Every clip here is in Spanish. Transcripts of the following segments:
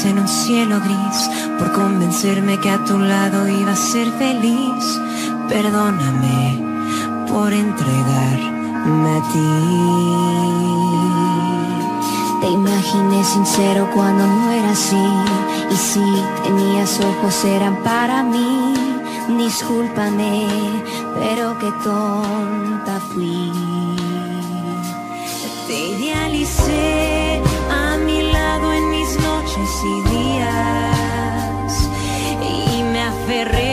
En un cielo gris, por convencerme que a tu lado iba a ser feliz. Perdóname por entregarme a ti. Te imaginé sincero cuando no era así. Y si tenías ojos eran para mí. Discúlpame, pero qué tonta fui. Te idealicé Y me aferré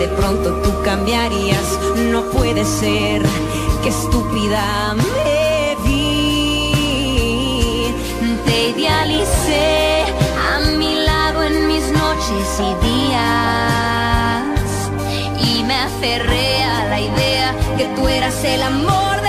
de pronto tú cambiarías. No puede ser, que estúpida me vi. Te idealicé a mi lado en mis noches y días. Y me aferré a la idea que tú eras el amor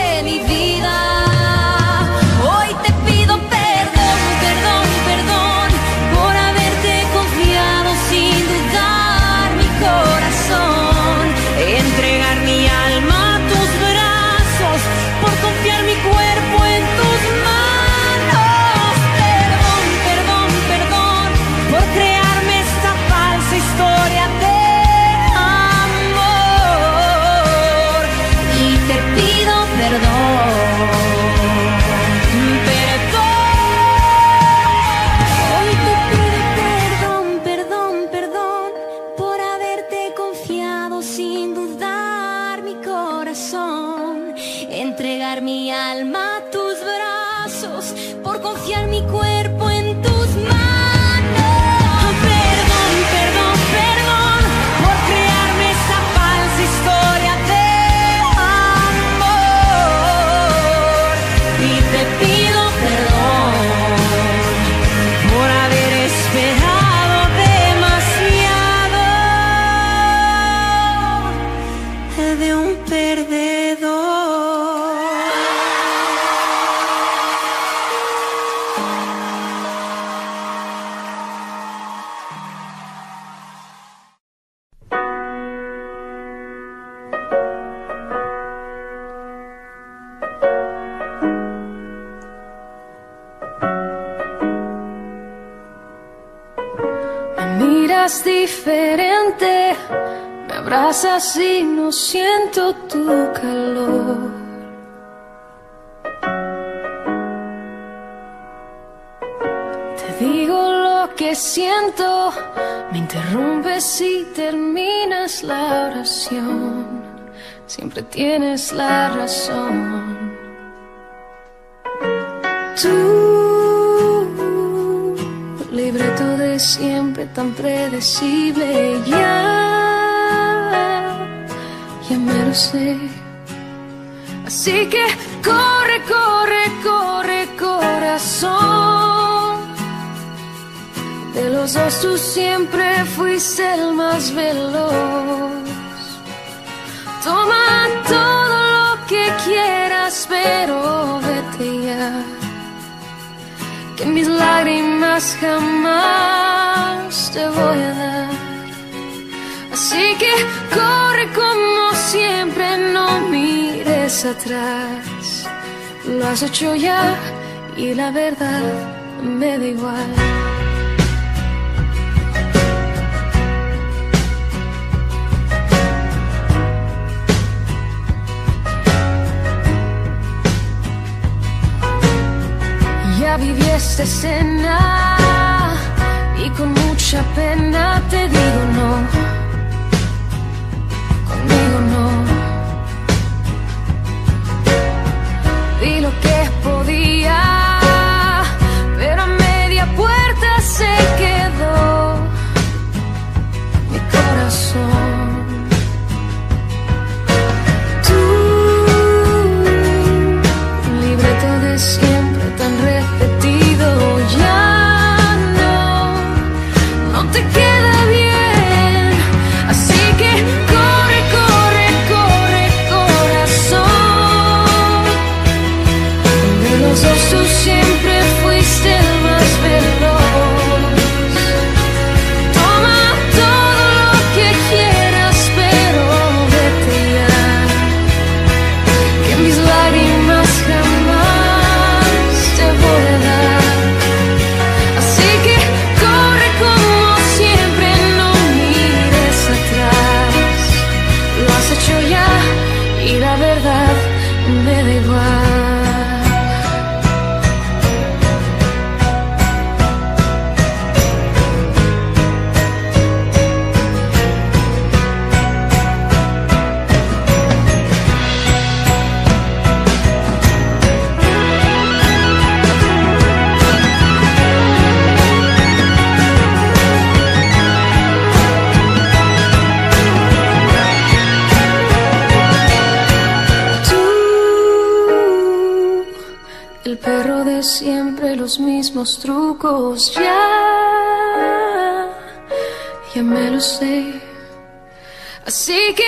digo lo que siento, me interrumpes y terminas la oración. Siempre tienes la razón. Tú, libreto de siempre tan predecible, ya, ya me lo sé. Así que corre, corre, corre, corazón. De los dos siempre fuiste el más veloz. Toma todo lo que quieras, pero vete ya. Que mis lágrimas jamás te voy a dar. Así que corre como siempre, no mires atrás. Lo has hecho ya y la verdad me da igual. viví esta escena y con mucha pena te digo no. Conmigo no. Vi lo que podía. Así que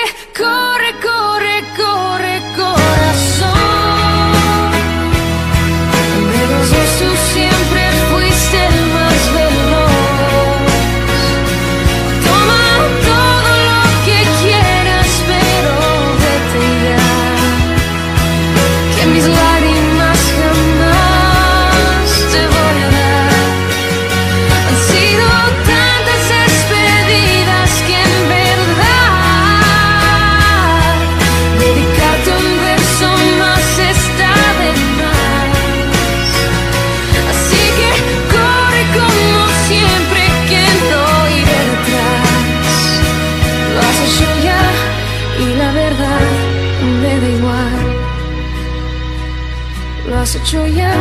hecho ya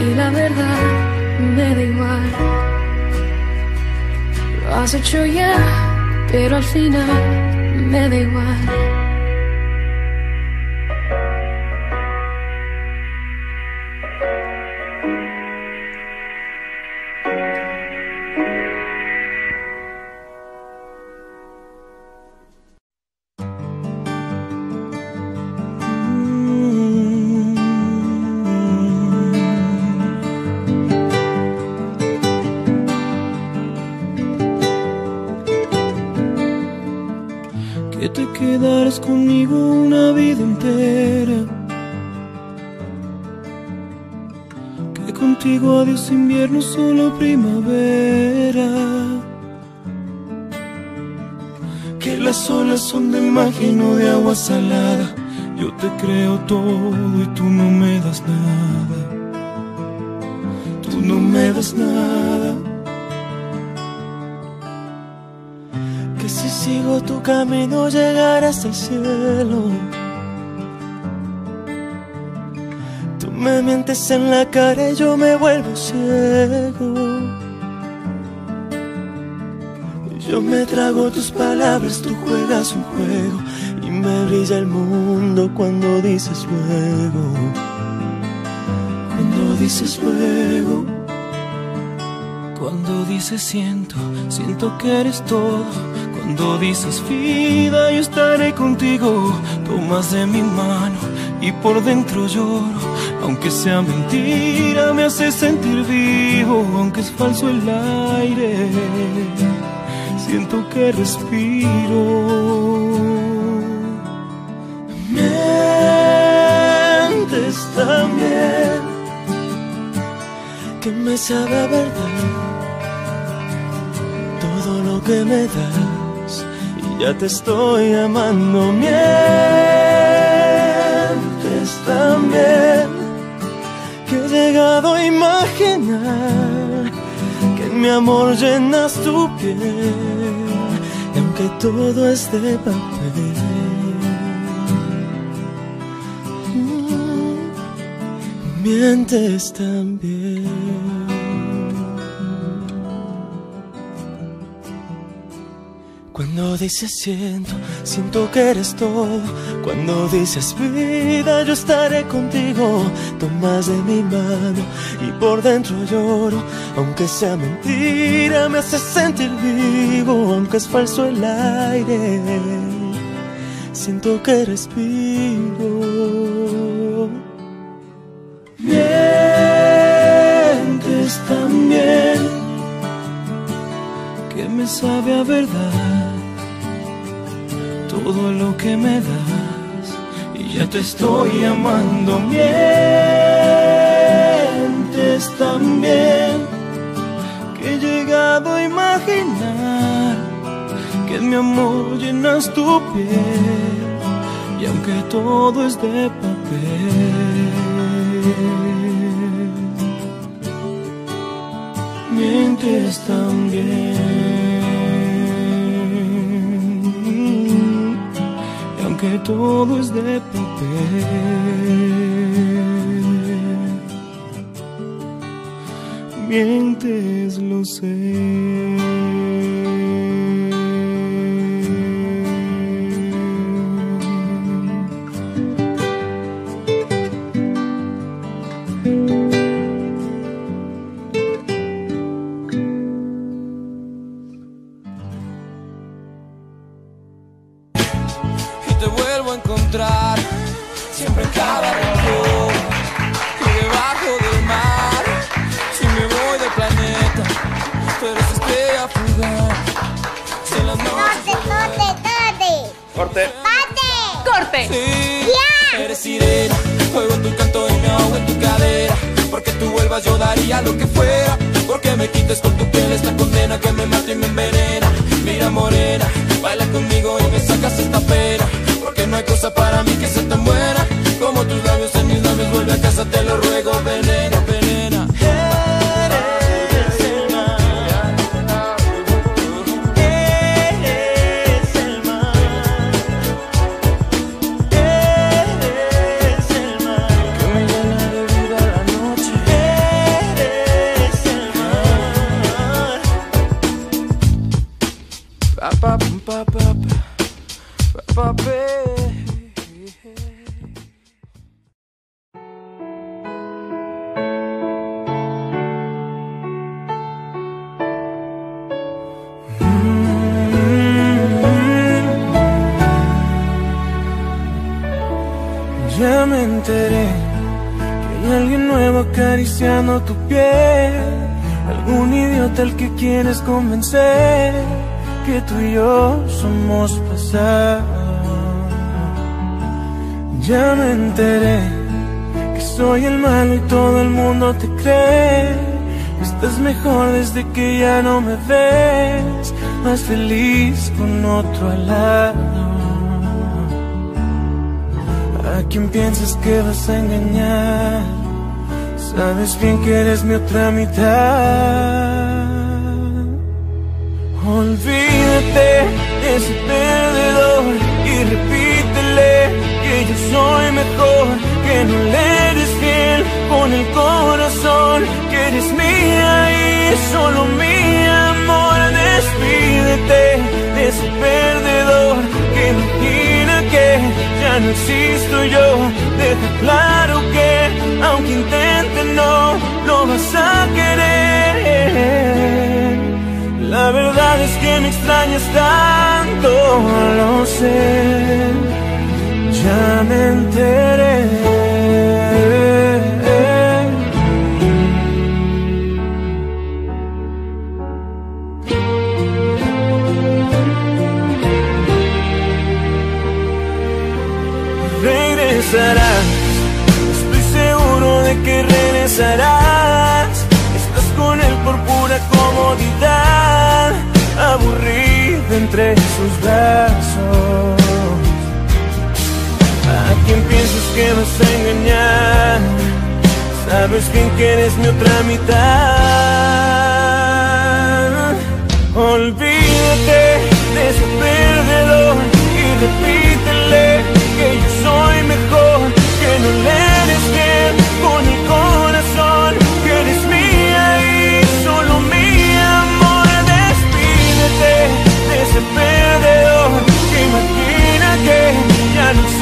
y la verdad me da igual. Lo has hecho ya, pero al final me da igual. Salada. Yo te creo todo y tú no me das nada. Tú no me das nada. Que si sigo tu camino llegarás al cielo Me mientes en la cara y yo me vuelvo ciego. Yo me trago tus palabras, tú juegas un juego me brilla el mundo cuando dices luego. Cuando dices luego. Cuando dices siento, siento que eres todo. Cuando dices vida, yo estaré contigo. Tomas de mi mano y por dentro lloro aunque sea mentira, me hace sentir vivo, aunque es falso el aire. Siento que respiro. Que me sabe a verdad todo lo que me das. Y ya te estoy amando. Mientes también que he llegado a imaginar que en mi amor llenas tu piel y aunque todo es de papel mientes también Cuando dices siento, siento que eres todo. Cuando dices vida, yo estaré contigo. Tomas de mi mano y por dentro lloro. Aunque sea mentira, me hace sentir vivo. Aunque es falso el aire, siento que respiro. Sabe a verdad todo lo que me das y ya te estoy amando. Mientes también que he llegado a imaginar que mi amor llenas tu piel y aunque todo es de papel. Mientes también. Que todo es de papel. Mientes, lo sé. Convencer que tú y yo somos pasado. Ya me enteré que soy el malo y todo el mundo te cree. Estás mejor desde que ya no me ves, más feliz con otro al lado. ¿A quién piensas que vas a engañar? Sabes bien que eres mi otra mitad. Olvídate de ese perdedor y repítele que yo soy mejor, que no le eres fiel con el corazón, que eres mía y solo mi amor. Despídete de ese perdedor que imagina que ya no existo yo. Deja claro que aunque intente no lo vas a querer. La verdad es que me extrañas tanto, lo sé. Ya me enteré. Regresarás, estoy seguro de que regresarás. Estás con él por pura comodidad, entre sus brazos. ¿A quién piensas que vas a engañar? Sabes bien que eres mi otra mitad. Olvídate de ese perdedor y repítele que yo soy mejor, que no le ya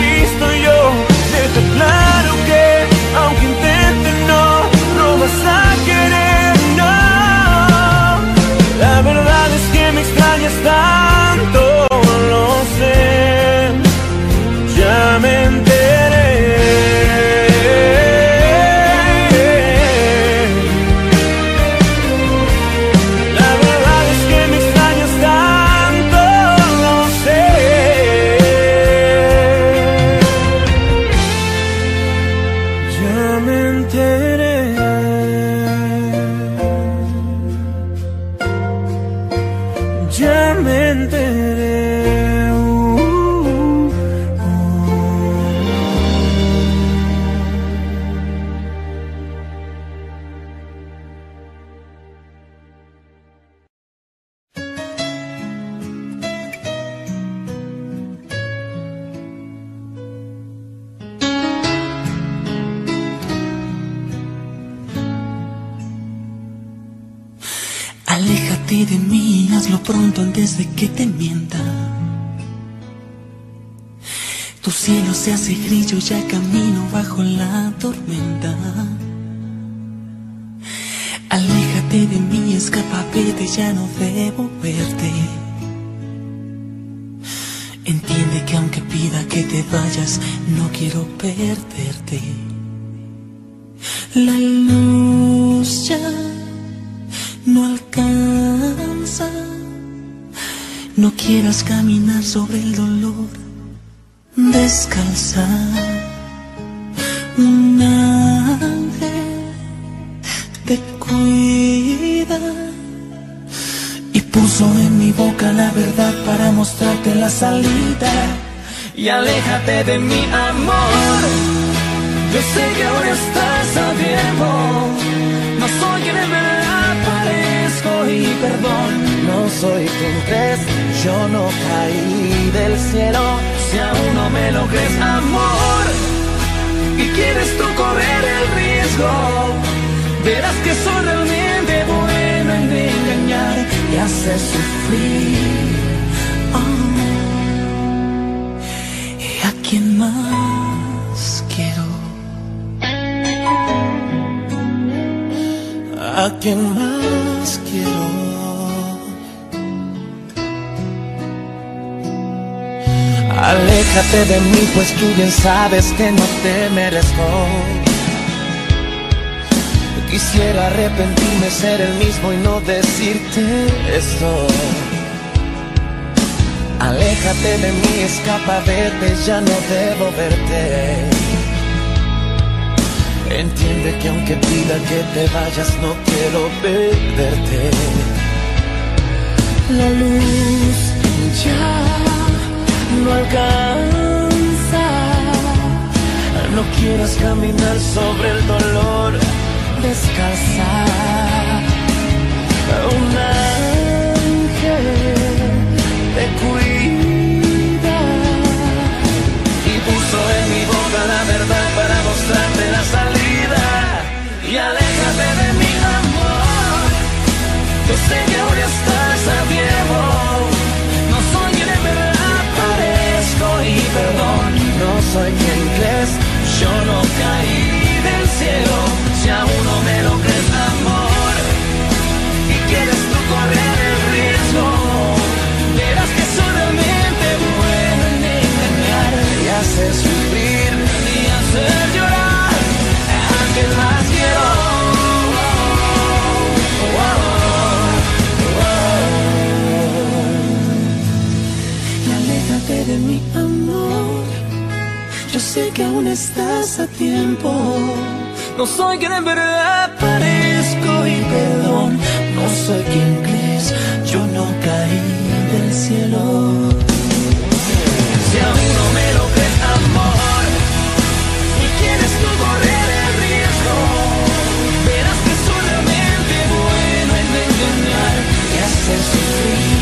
que no te merezco. Quisiera arrepentirme, ser el mismo y no decirte esto. Aléjate de mí, escapa, vete, ya no debo verte. Entiende que aunque pida que te vayas, no quiero perderte. La luz ya no alcanza. No quieras caminar sobre el dolor, Descalza. un ángel te cuida y puso en mi boca la verdad para mostrarte la salida. Y aléjate de mi amor, yo sé que ahora estás a tiempo. No soy quien en verdad parezco y perdón, no soy quien crees, no caí del cielo. Si aún no me lo crees, amor, y quieres tú correr el riesgo, verás que soy realmente bueno en engañar y que aún estás a tiempo. No soy quien en verdad parezco y perdón, no soy quien crees, yo no caí del cielo. Si aún no me lo crees, amor, y quieres tú correr el riesgo, verás que soy realmente bueno en engañar y hacer sufrir.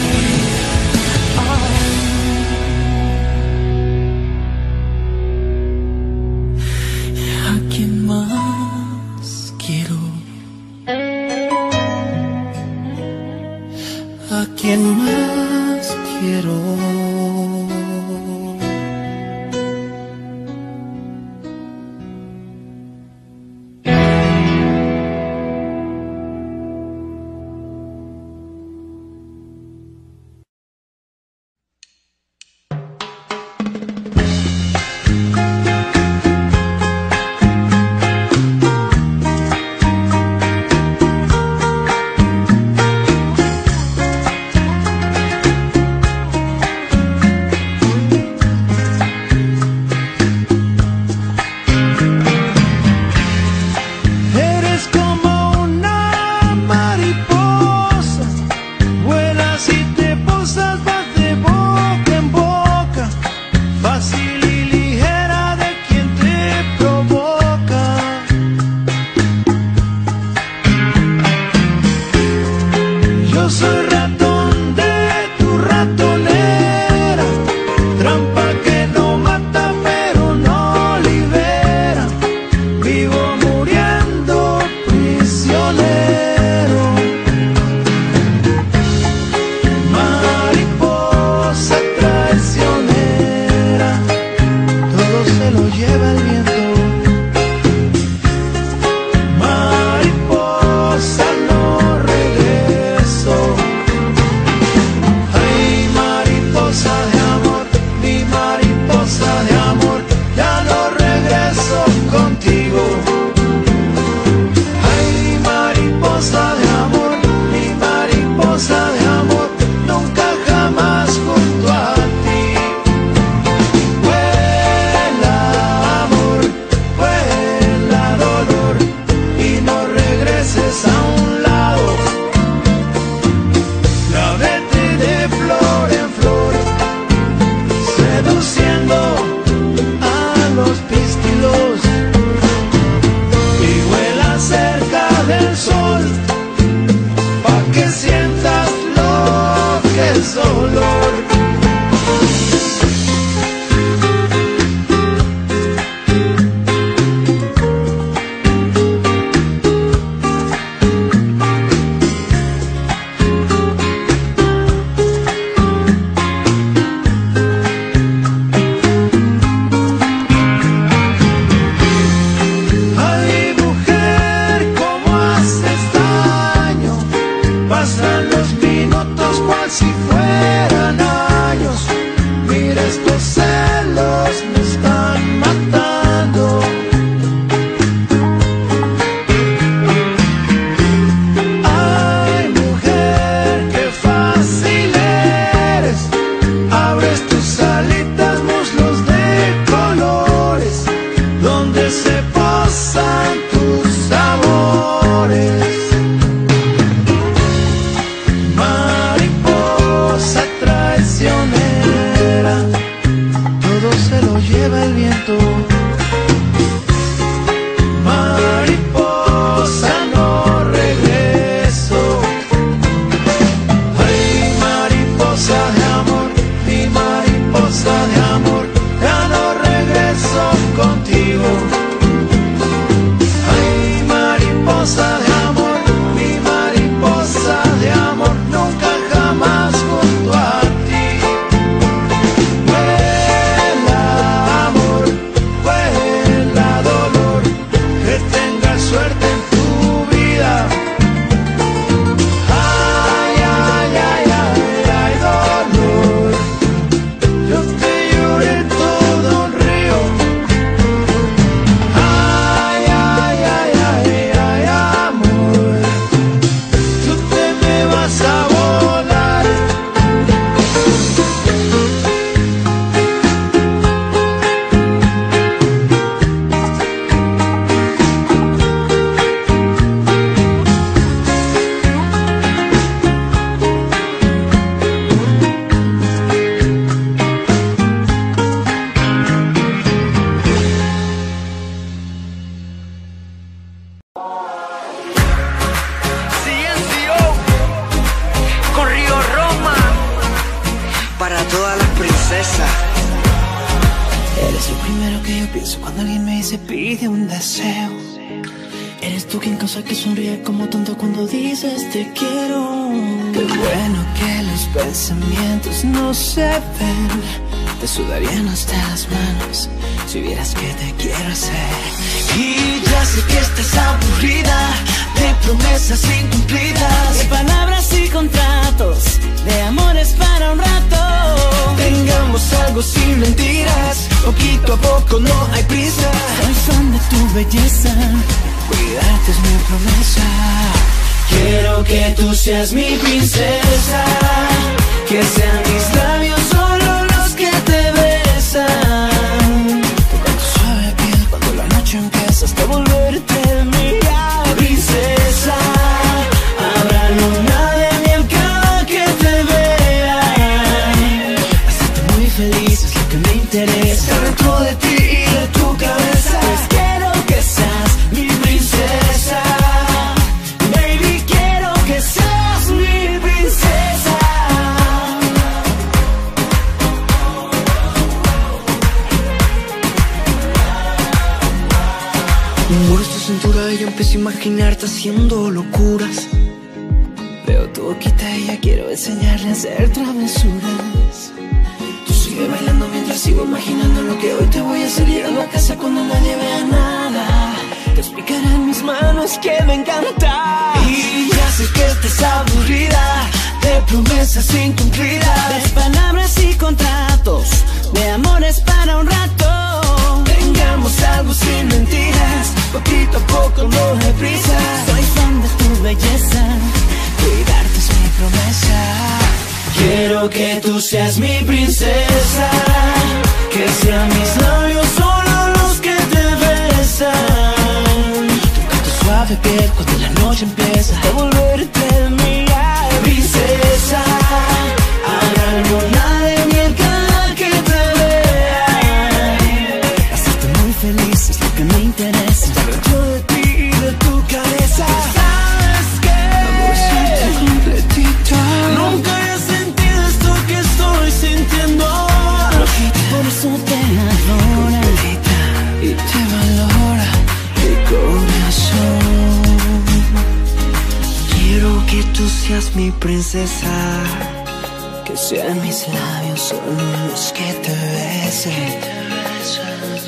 Que sean mis labios solo los que te besen.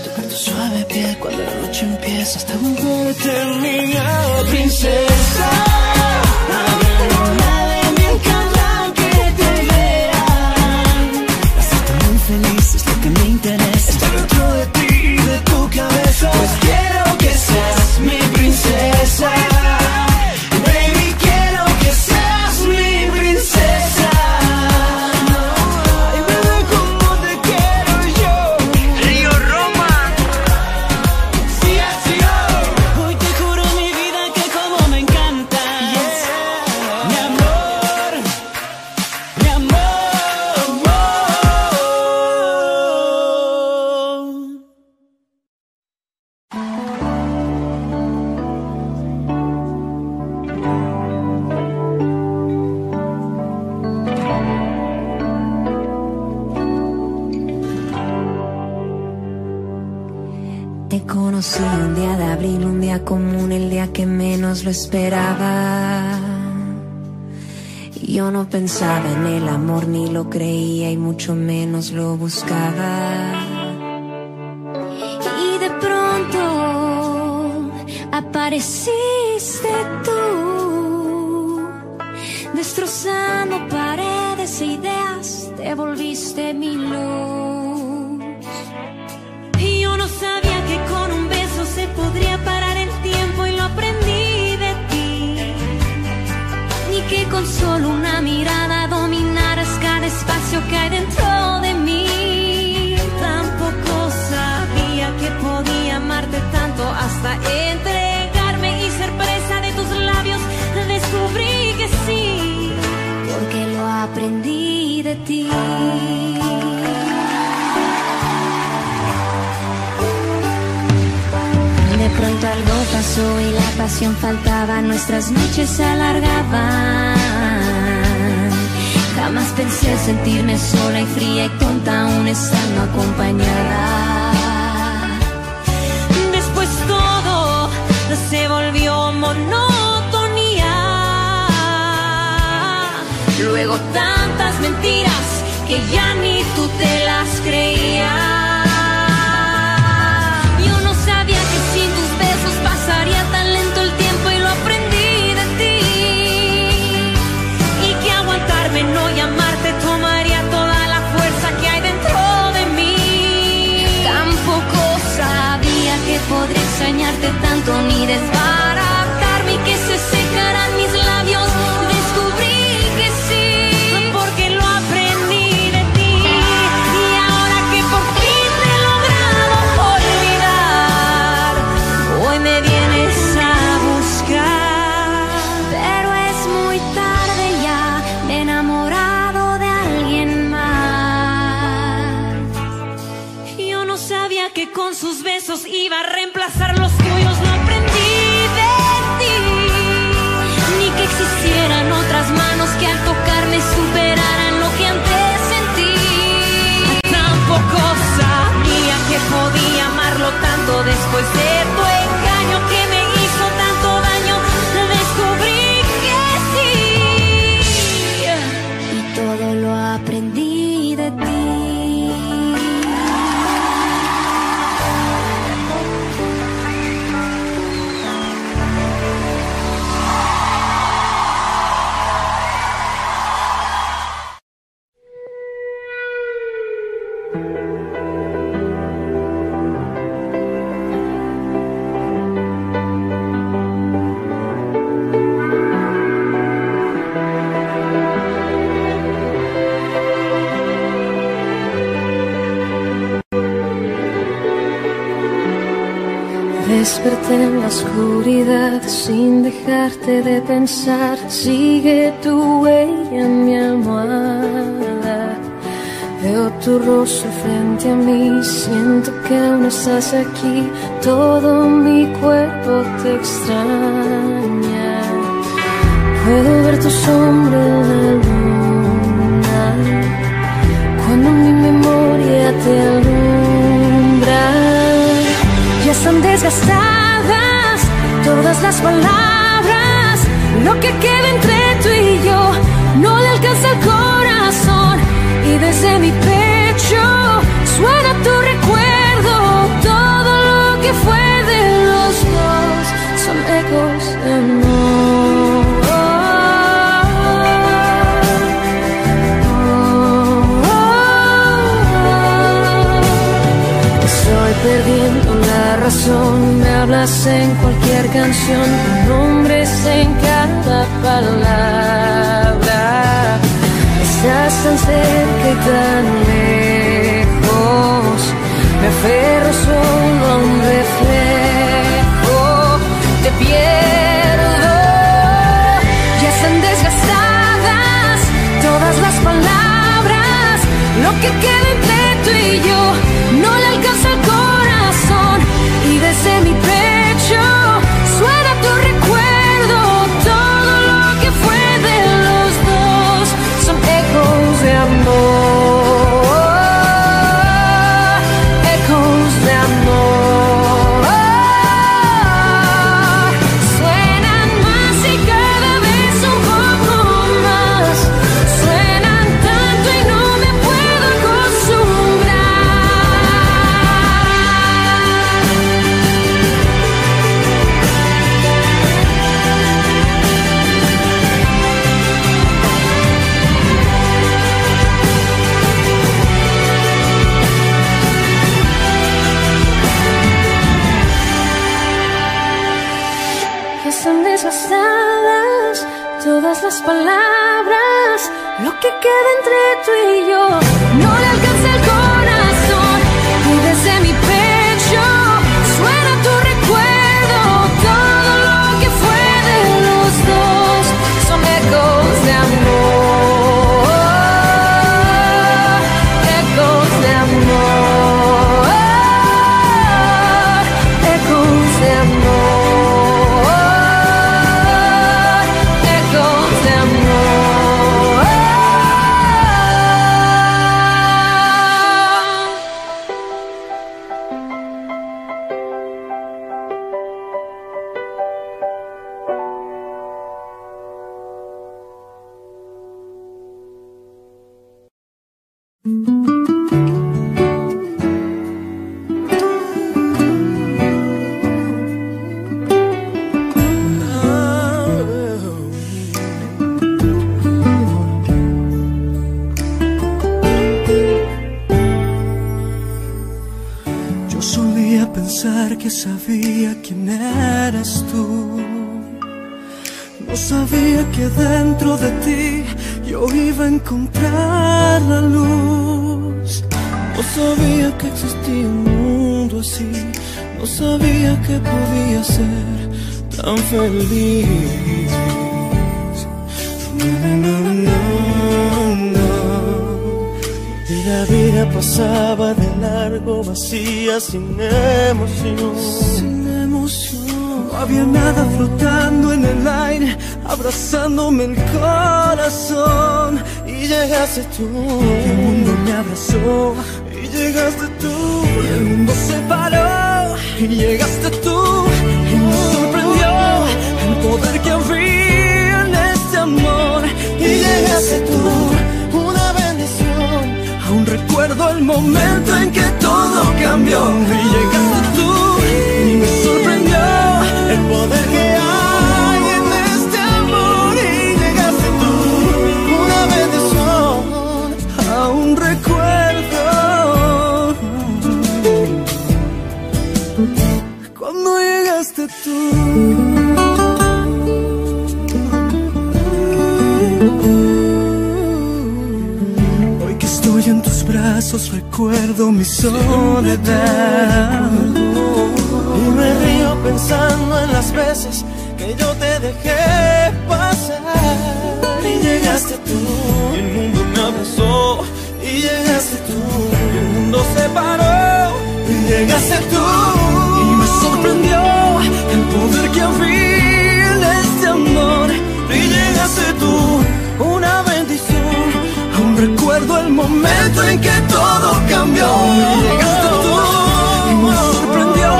Tocar tu suave piel cuando la noche empieza hasta volver terminado, princesa. de pensar, sigue tu huella mi almohada. Veo tu rostro frente a mí, siento que aún estás aquí, todo mi cuerpo te extraña. Puedo ver tu sombra en la luna, cuando mi memoria te alumbra, ya están desgastadas todas las palabras lo que queda entre tú y yo no le alcanza el corazón y desde mi pecho suena tu recuerdo. Todo lo que fue de los dos son ecos de no. Oh, oh, oh, perdido me hablas en cualquier canción, tu nombre es en cada palabra. Estás tan cerca y tan lejos, me aferro solo a un reflejo, te pierdo. Ya están desgastadas todas las palabras, lo que queda. Queda entre tú y yo, que dentro de ti yo iba a encontrar la luz. No sabía que existía un mundo así. No sabía que podía ser tan feliz. No, no, no, no. Y la vida pasaba de largo, vacía, sin emoción. Sin emoción. No había nada flotando en el aire, abrazándome el corazón. Y llegaste tú. Y el mundo me abrazó. Y llegaste tú. Y el mundo se paró. Y llegaste tú. Y me sorprendió el poder que había en este amor. Y llegaste tú. Una bendición. Aún recuerdo el momento en que todo cambió y llegaste recuerdo mi soledad. Y me río pensando en las veces que yo te dejé pasar. Y llegaste tú, y el mundo me abrazó. Y llegaste tú, y el mundo se paró. Y llegaste tú, y me sorprendió El poder que había este amor. Y llegaste tú, recuerdo el momento en que todo cambió. Llegaste tú y me sorprendió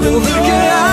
poder que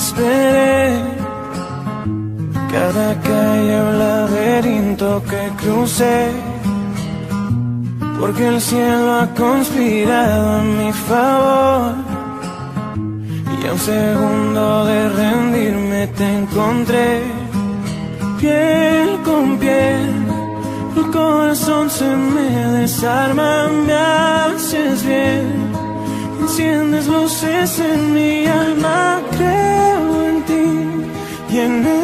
esperé, cada calle o laberinto que crucé, porque el cielo ha conspirado a mi favor. Y a un segundo de rendirme te encontré, piel con piel. El corazón se me desarma, me haces bien enciendes luces en mi alma, ti y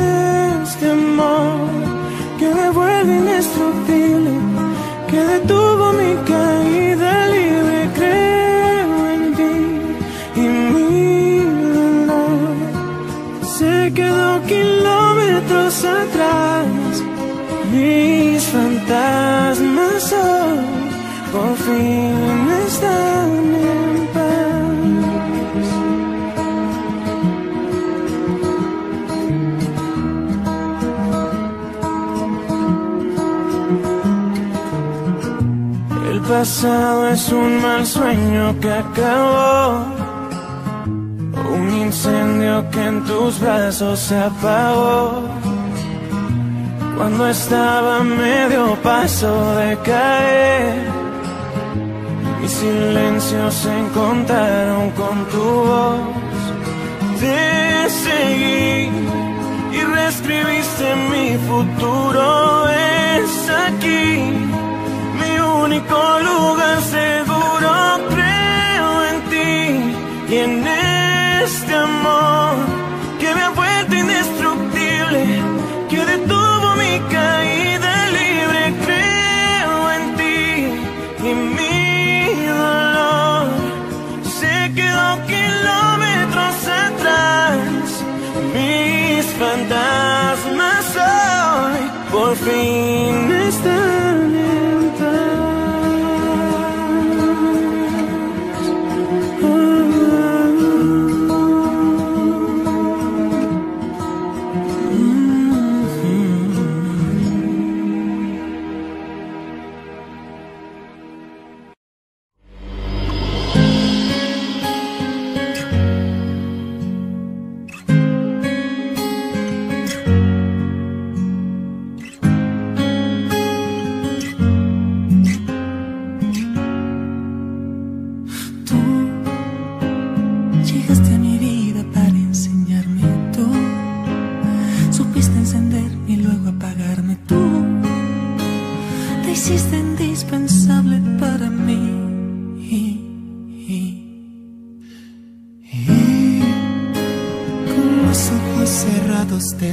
pasado es un mal sueño que acabó. Un incendio que en tus brazos se apagó. Cuando estaba medio paso de caer, mis silencios se encontraron con tu voz. Te seguí y reescribiste mi futuro. Es aquí único lugar seguro. Creo en ti y en este amor que me ha vuelto indestructible, que detuvo mi caída libre. Creo en ti y mi dolor se quedó kilómetros atrás. Mis fantasmas hoy por fin están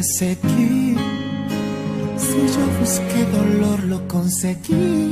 Si yo busqué dolor, lo conseguí.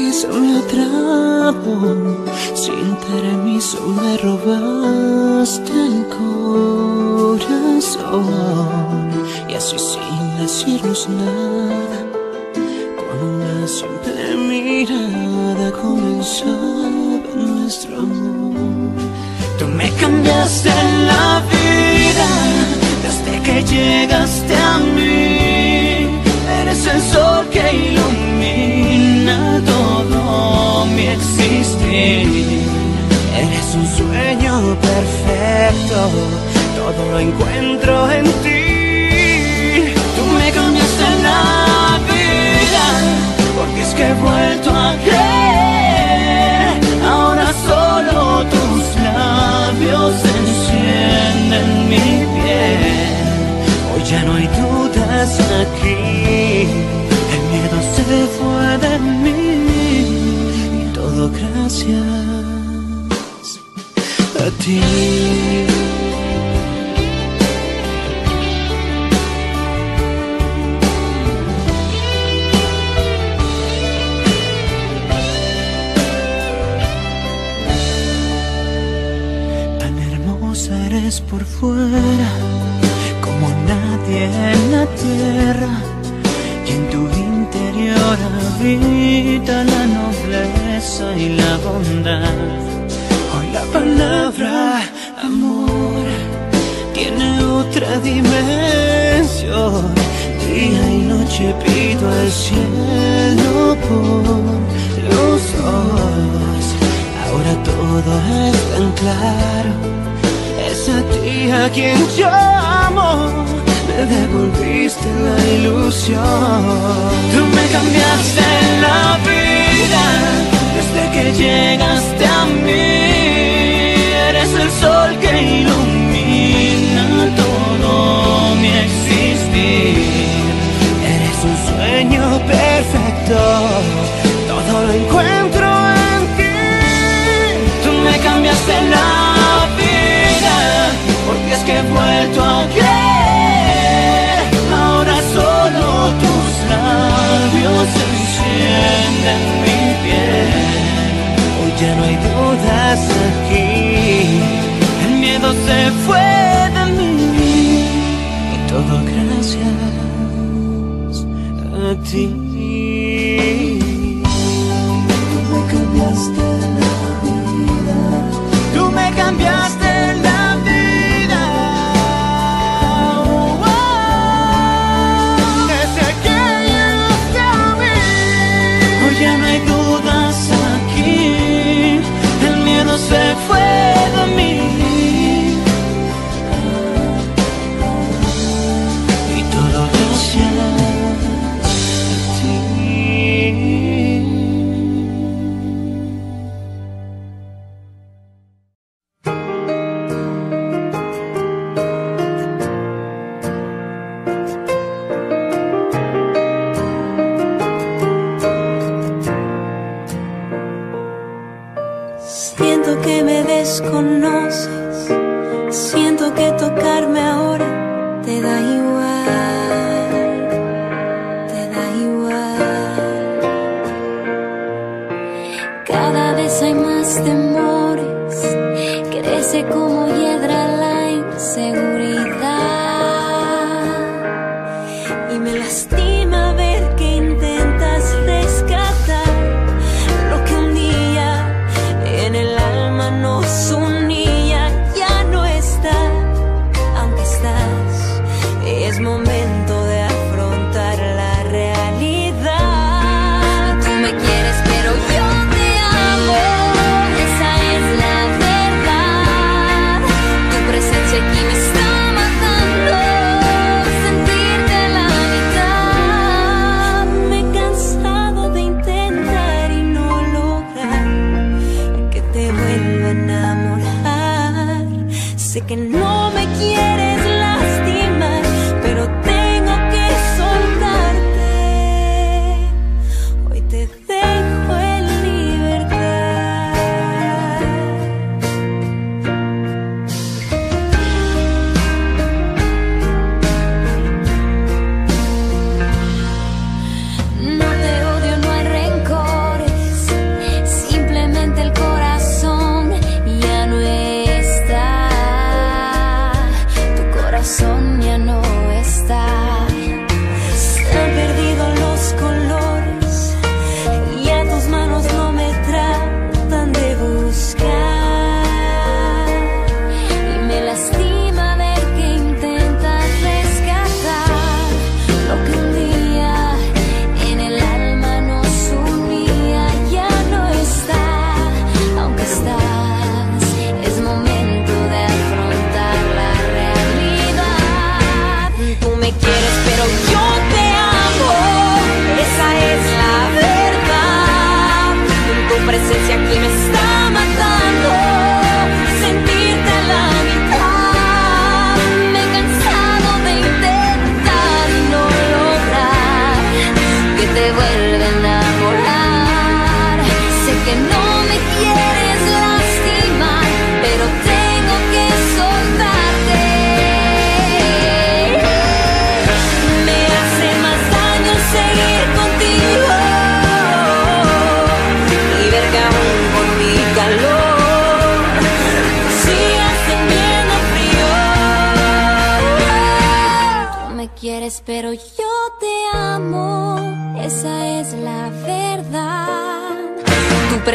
Sonrisa me atrapó. Sin permiso me robaste el corazón. Y así sin decirnos nada, con una simple mirada comenzaba nuestro amor. Tú me cambiaste la vida desde que llegaste a mí. Eres el sol que ilumina mi existir. Eres un sueño perfecto, todo lo encuentro en ti. Tú me cambiaste la vida, porque es que he vuelto a creer. Ahora solo tus labios encienden mi piel. Hoy ya no hay dudas aquí, el miedo se fue de mí gracias a ti. Tan hermosa eres por fuera, como nadie en la tierra. Y en tu interior habita la nobleza y la bondad. Hoy la palabra amor tiene otra dimensión. Día y noche pido al cielo por los dos. Ahora todo es tan claro. Es a ti a quien llamo. Me devolviste la ilusión. Tú me cambiaste la vida que llegaste a mí. Eres el sol que ilumina todo mi existir. Eres un sueño perfecto. Todo lo encuentro en ti. Tú me cambiaste la vida porque es que he vuelto a creer. Ahora solo tus labios encienden mi ya no hay dudas aquí. El miedo se fue de mí y todo gracias a ti.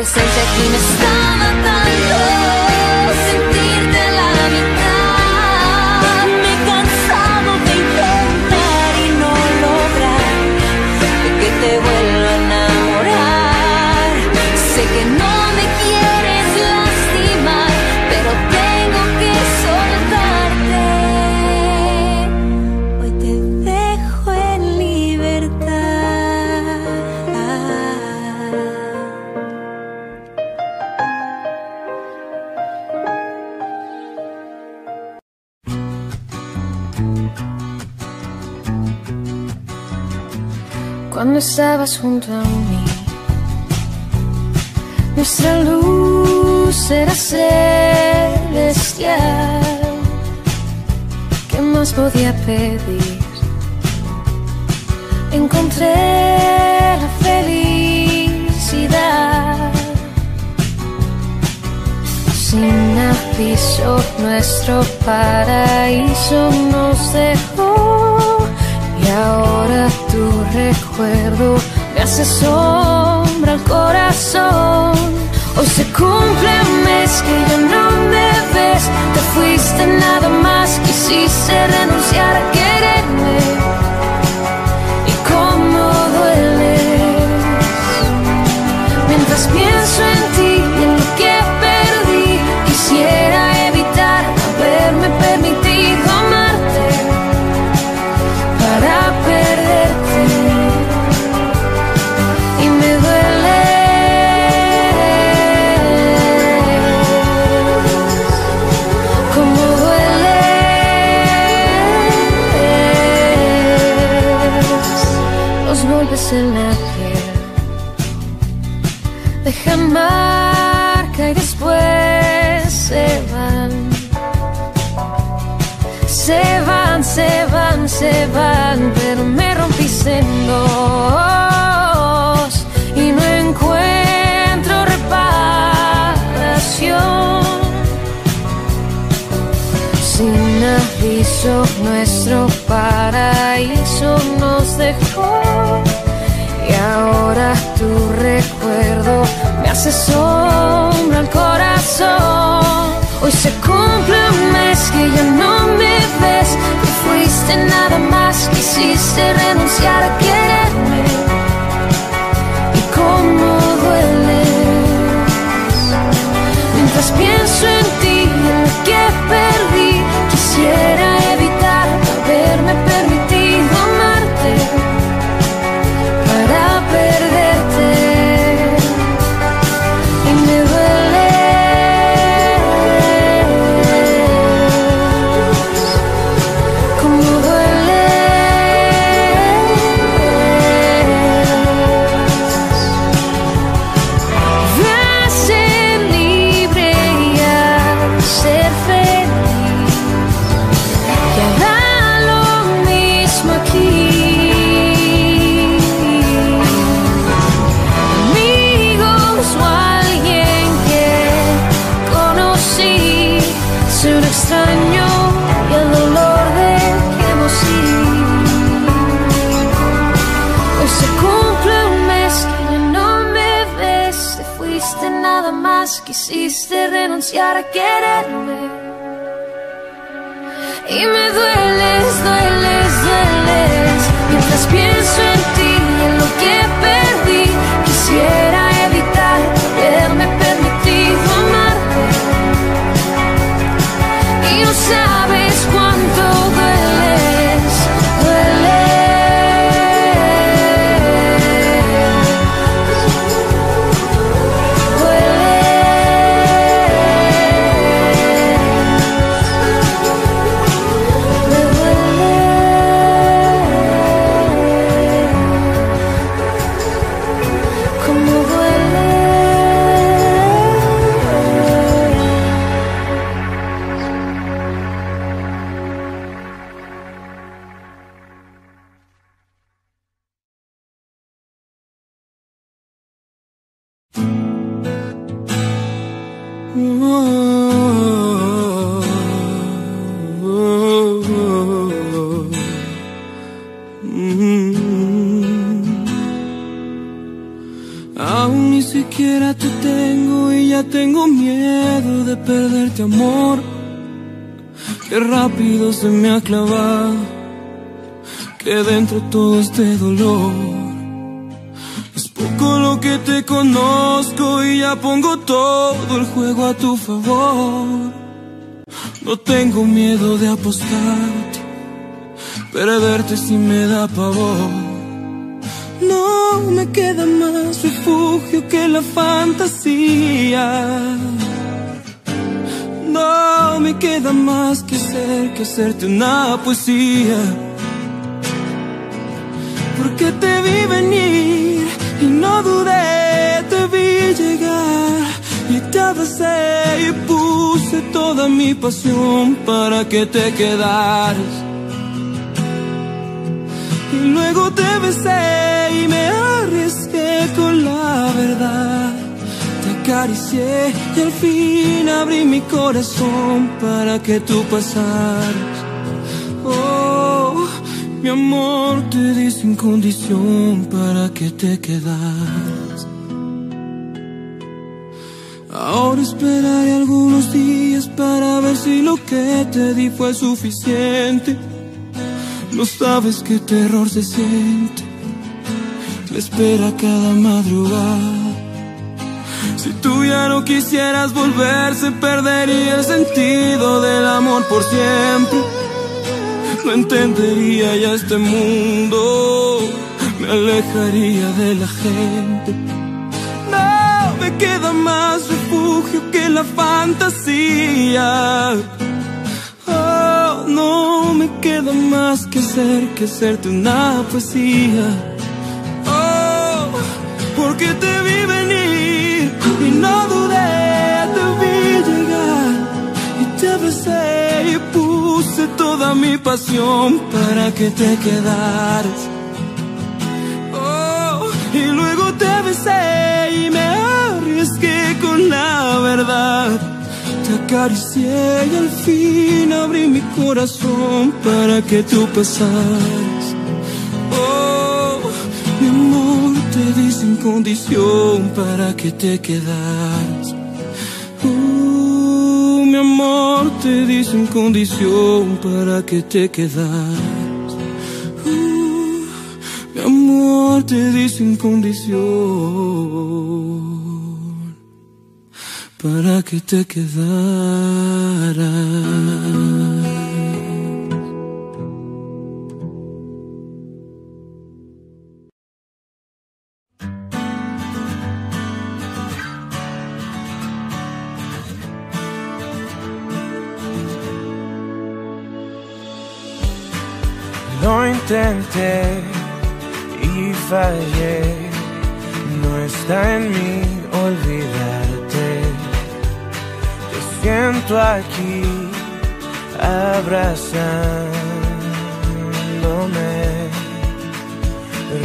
sen çektiğini sen cuando estabas junto a mí. Nuestra luz era celestial. ¿Qué más podía pedir? Encontré la felicidad. Sin aviso, nuestro paraíso nos dejó y ahora tu recuerdo me hace sombra al corazón. Hoy se cumple un mes que ya no me ves, te fuiste nada más, quisiste renunciar a que Nuestro paraíso nos dejó. Y ahora tu recuerdo me hace sombra al corazón. Hoy se cumple un mes que ya no me ves, que fuiste nada más, quisiste renunciar a querer. settle No tengo miedo de apostarte, perderte si me da pavor. No me queda más refugio que la fantasía. No me queda más que ser que hacerte una poesía. Porque te vi venir y no dudé, te vi llegar abracé y puse toda mi pasión para que te quedaras. Y luego te besé y me arriesgué con la verdad. Te acaricié y al fin abrí mi corazón para que tú pasaras. Oh, mi amor te di sin condición para que te quedas. Ahora esperaré algunos días para ver si lo que te di fue suficiente. No sabes qué terror se siente. Me espera cada madrugada. Si tú ya no quisieras volver, se perdería el sentido del amor por siempre. No entendería ya este mundo, me alejaría de la gente. Me queda más refugio que la fantasía. Oh, no me queda más que ser que hacerte una poesía. Oh, porque te vi venir y no dudé, te vi llegar y te besé y puse toda mi pasión para que te quedaras. Oh, y luego te besé con la verdad. Te acaricié y al fin abrí mi corazón para que tú pasaras. Oh, mi amor, te di sin condición para que te quedaras. Uh, mi amor, te di sin condición para que te quedaras. Uh, mi amor, te di sin condición para que te quedaras. Lo intenté y fallé. No está en mí olvidarte. Siento aquí abrazándome,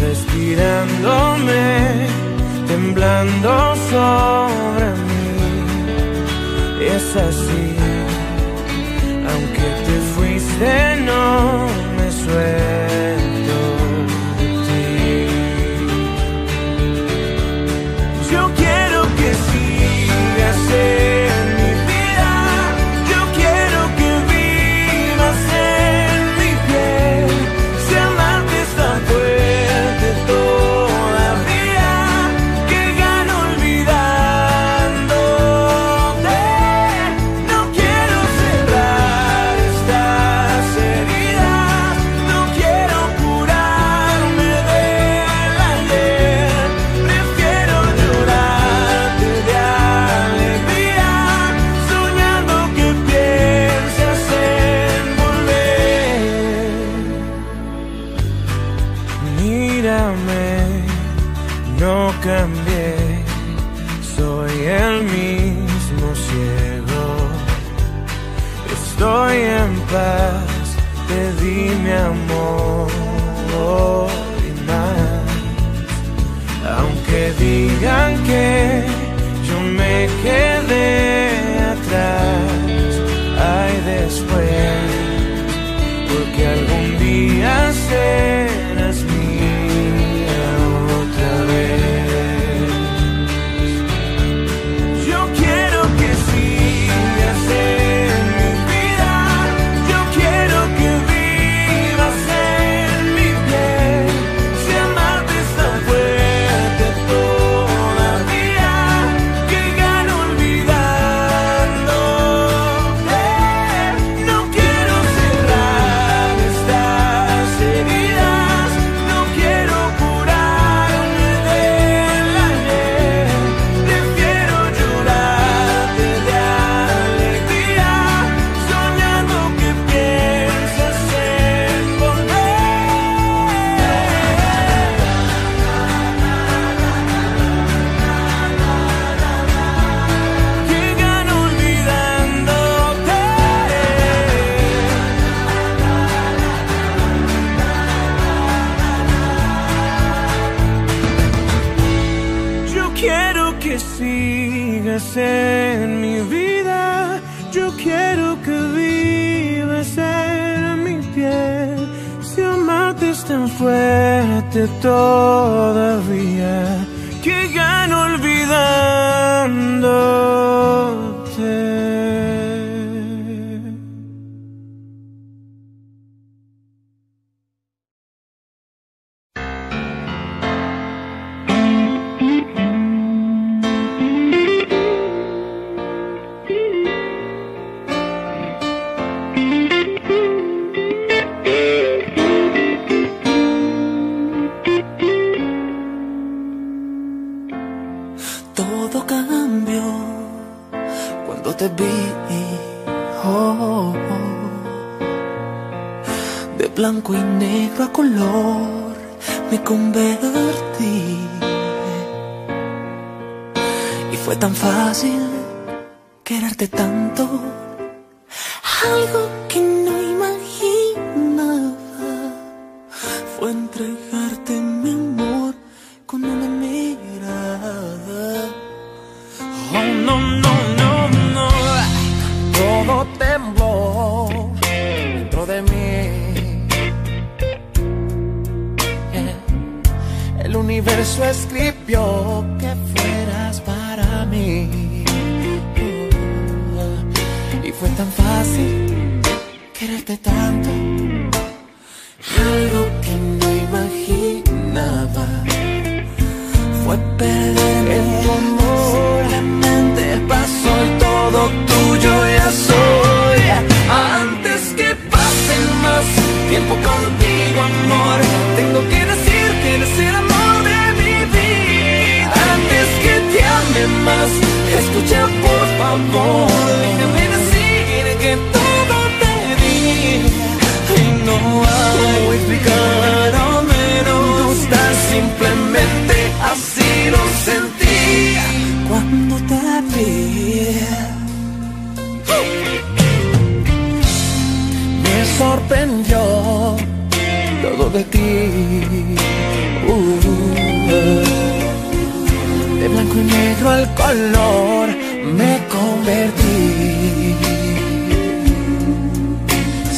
respirándome, temblando sobre mí. Es así, aunque te fuiste, no me suelto de ti. Yo quiero que sigas simplemente así lo sentí. Cuando te vi, Me sorprendió todo de ti. Uh, de blanco y negro al color me convertí.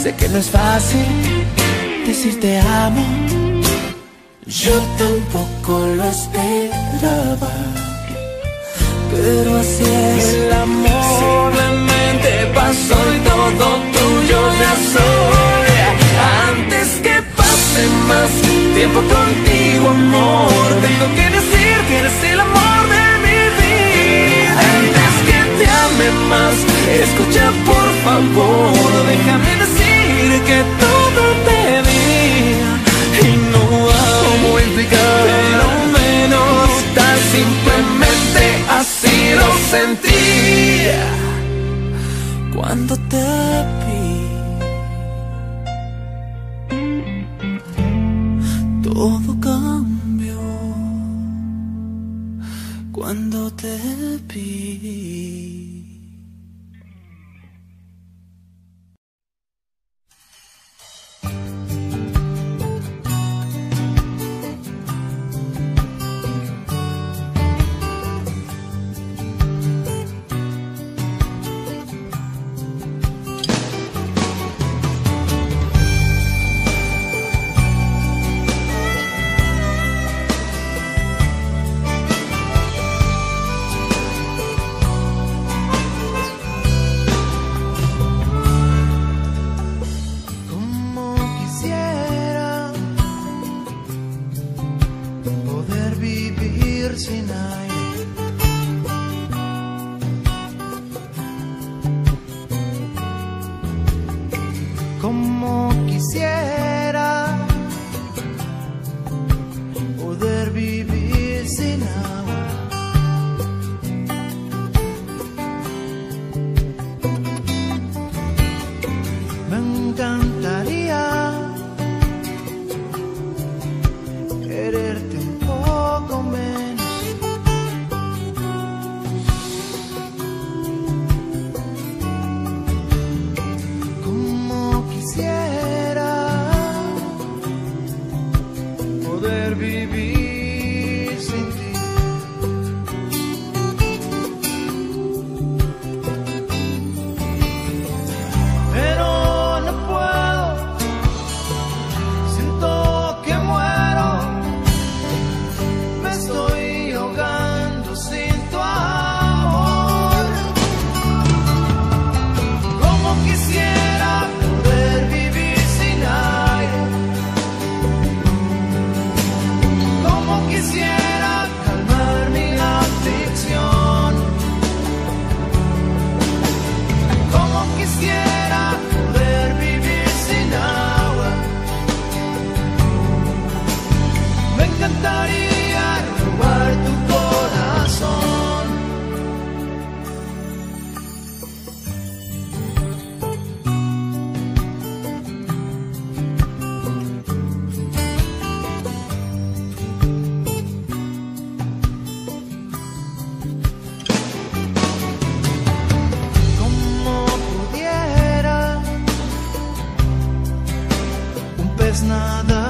Sé que no es fácil decir te amo. Yo tampoco lo esperaba. Pero así es. El amor simplemente pasó y todo tuyo ya soy. Antes que pase más tiempo contigo, amor, tengo que decir que eres el amor de mi vida. Antes que te ame más, escucha por favor, déjame decir que todo pero menos tan simplemente así lo sentí. Cuando te vi, todo cambió. Cuando te vi. Sabes nadar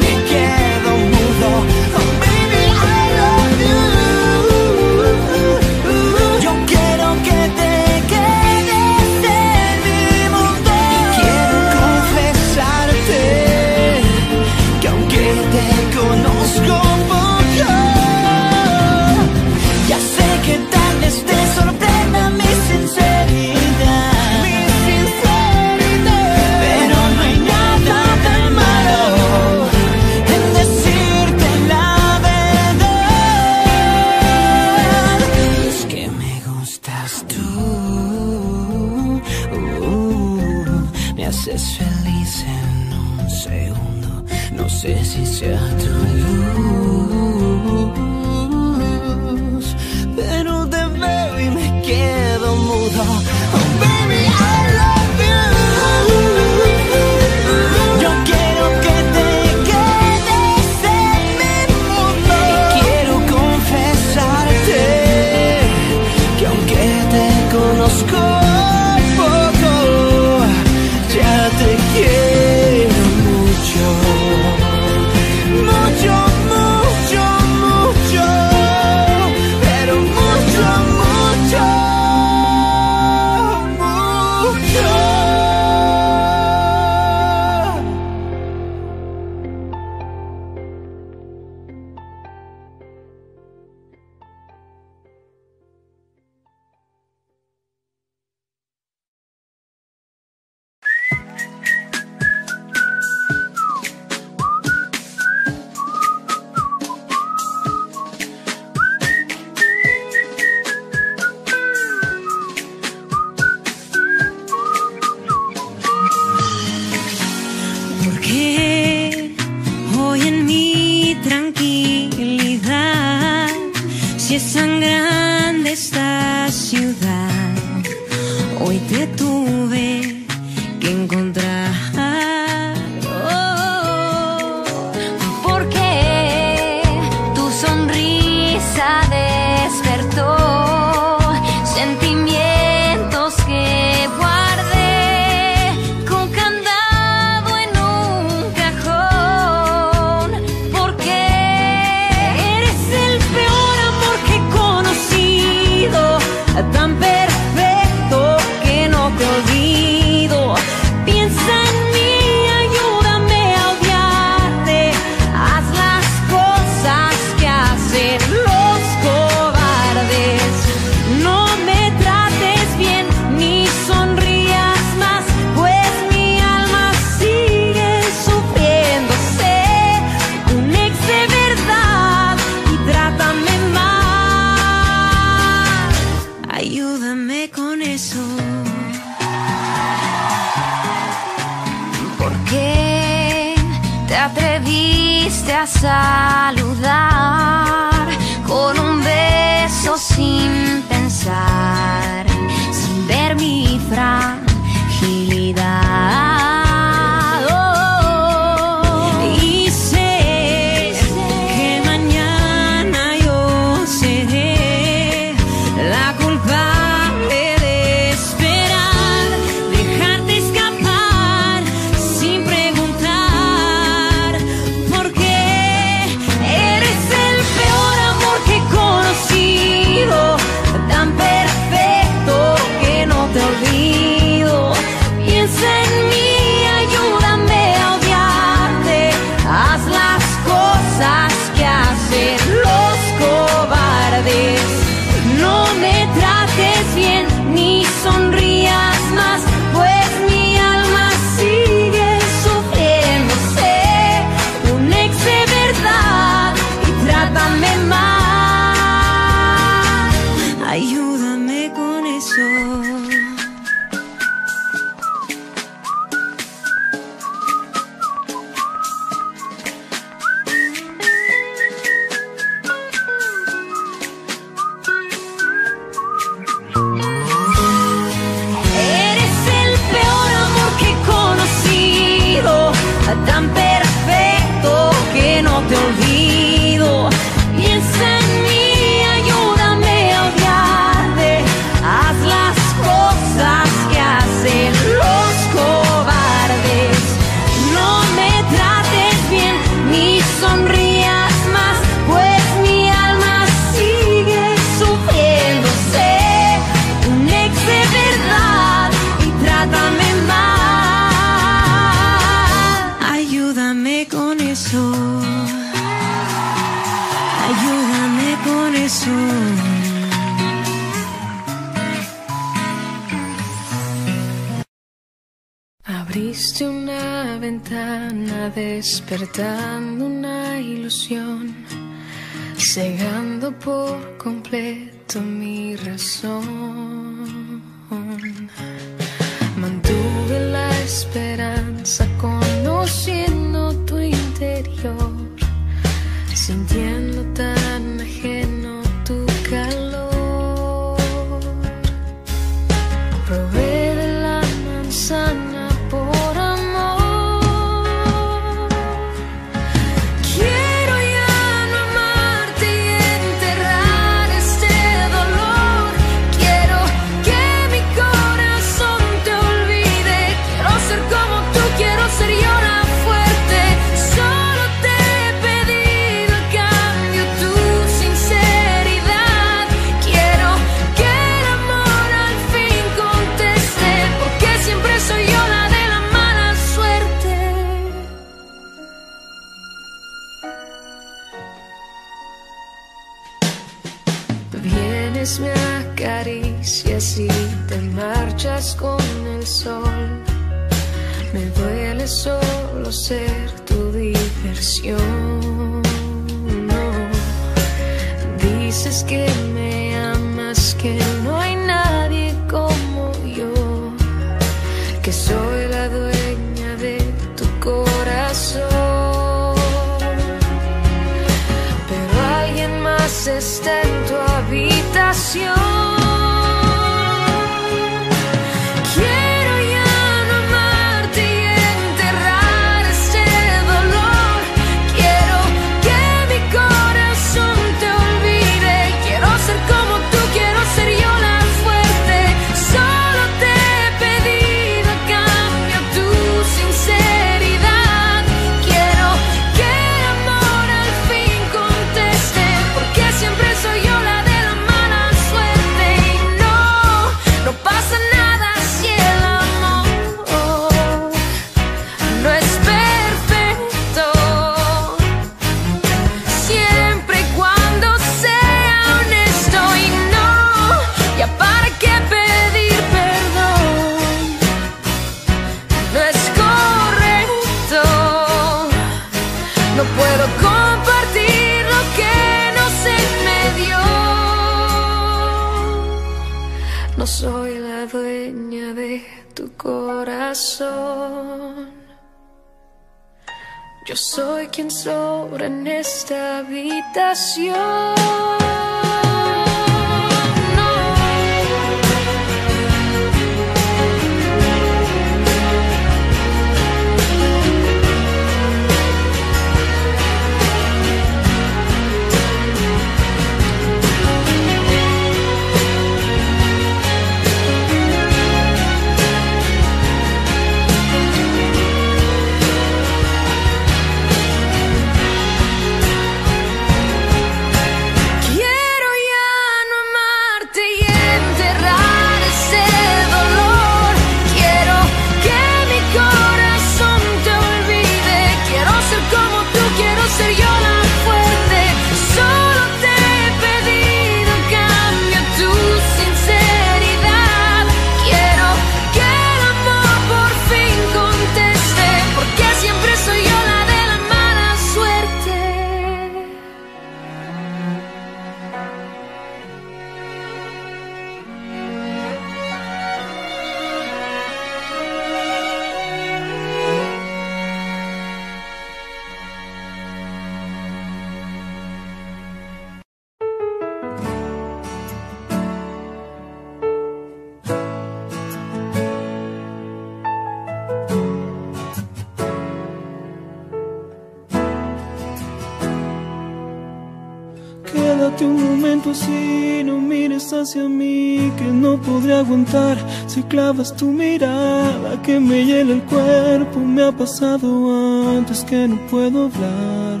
tu mirada que me hiela el cuerpo. Me ha pasado antes que no puedo hablar.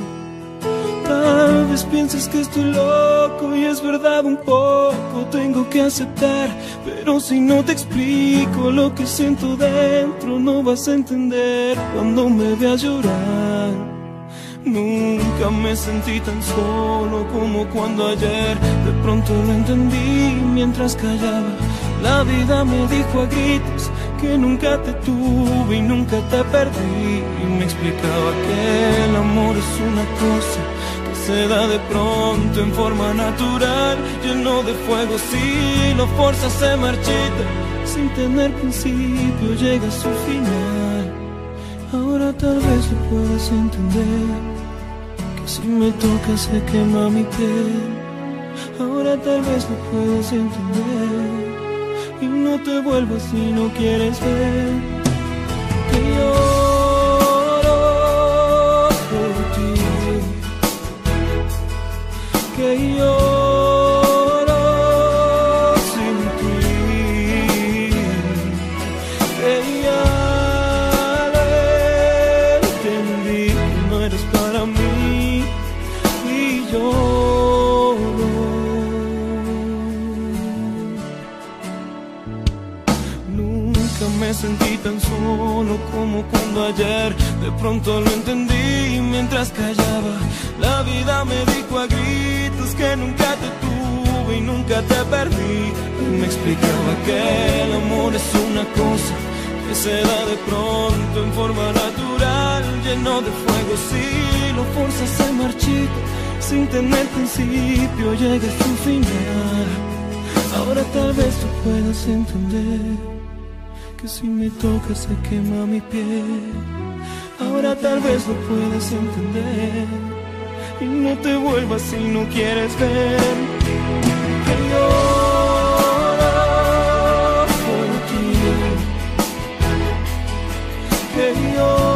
Tal vez pienses que estoy loco y es verdad un poco, tengo que aceptar, pero si no te explico lo que siento dentro, no vas a entender cuando me veas llorar. Nunca me sentí tan solo como cuando ayer de pronto lo entendí mientras callaba. La vida me dijo a gritos que nunca te tuve y nunca te perdí. Y me explicaba que el amor es una cosa que se da de pronto en forma natural, lleno de fuego. Si lo forzas se marchita, sin tener principio llega a su final. Ahora tal vez lo puedas entender. Que si me tocas se quema mi piel. Ahora tal vez lo puedas entender. Y no te vuelvas si no quieres ver. Que lloro por ti. Que lloro sentí tan solo como cuando ayer de pronto lo entendí mientras callaba. La vida me dijo a gritos que nunca te tuve y nunca te perdí. Me explicaba que el amor es una cosa que se da de pronto en forma natural, lleno de fuego. Si lo forzas se marchita, sin tener principio, llega a su final. Ahora tal vez tú puedas entender que si me tocas se quema mi piel. Ahora tal vez lo puedas entender y no te vuelvas si no quieres ver. Que lloro por ti, que lloro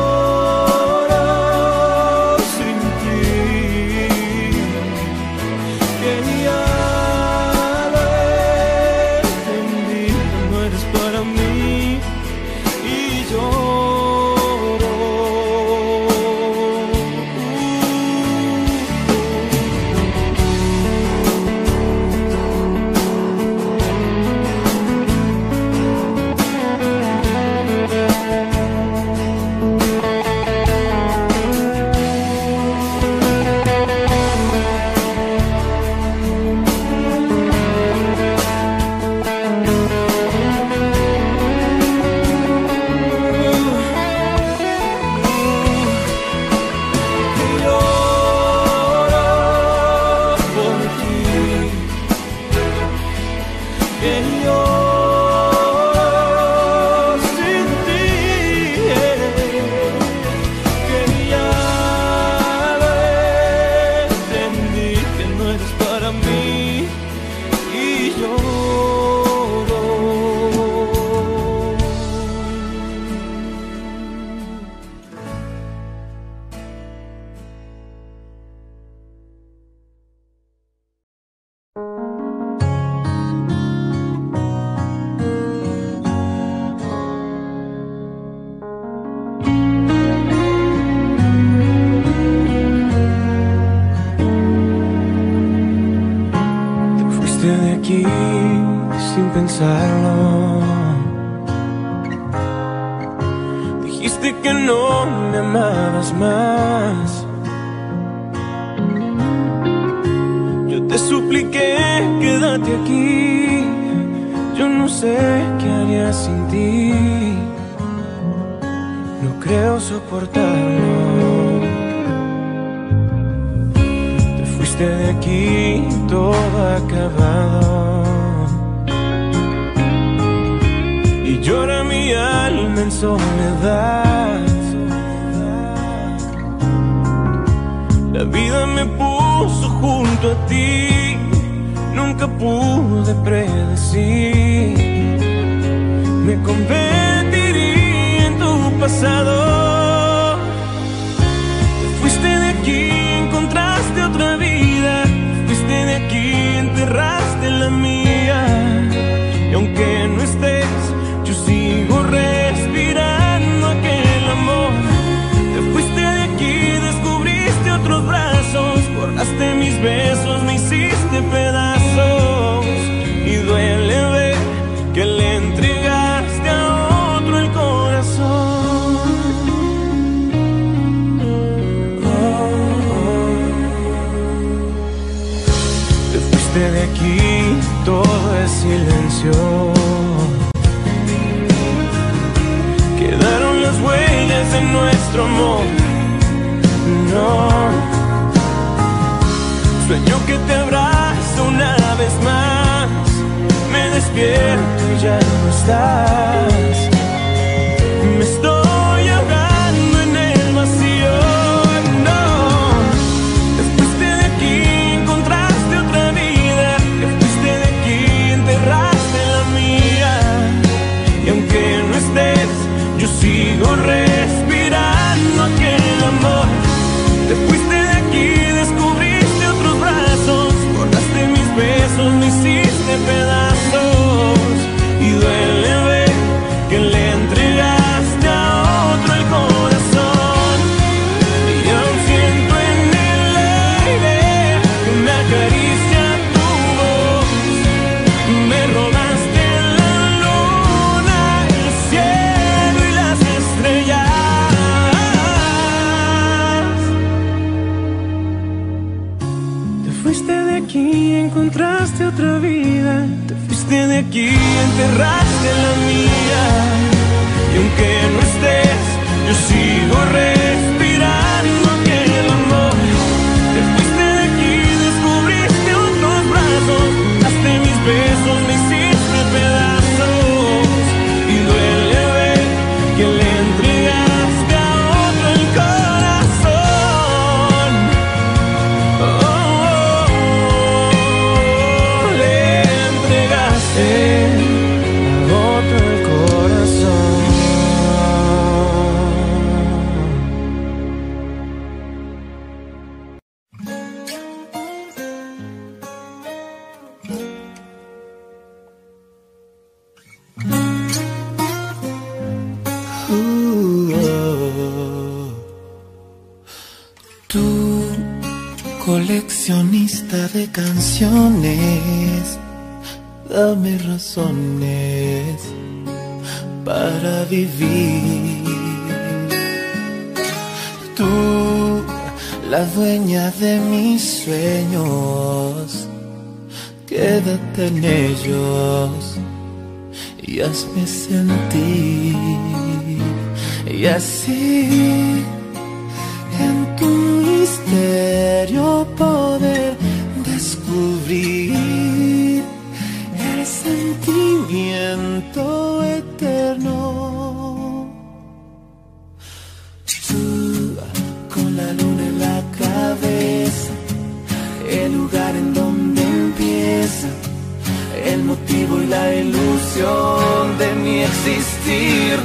Te fuiste de aquí todo acabado. Y llora mi alma en soledad. La vida me puso junto a ti. Nunca pude predecir. Me convertiría en tu pasado. Silencio. Quedaron las huellas de nuestro amor. No. Sueño que te abrazo una vez más. Me despierto y ya no estás. Fuiste de aquí, enterraste la mía. Y aunque no estés, yo sigo respirando razones para vivir. Tú, la dueña de mis sueños, quédate en ellos y hazme sentir. Y así,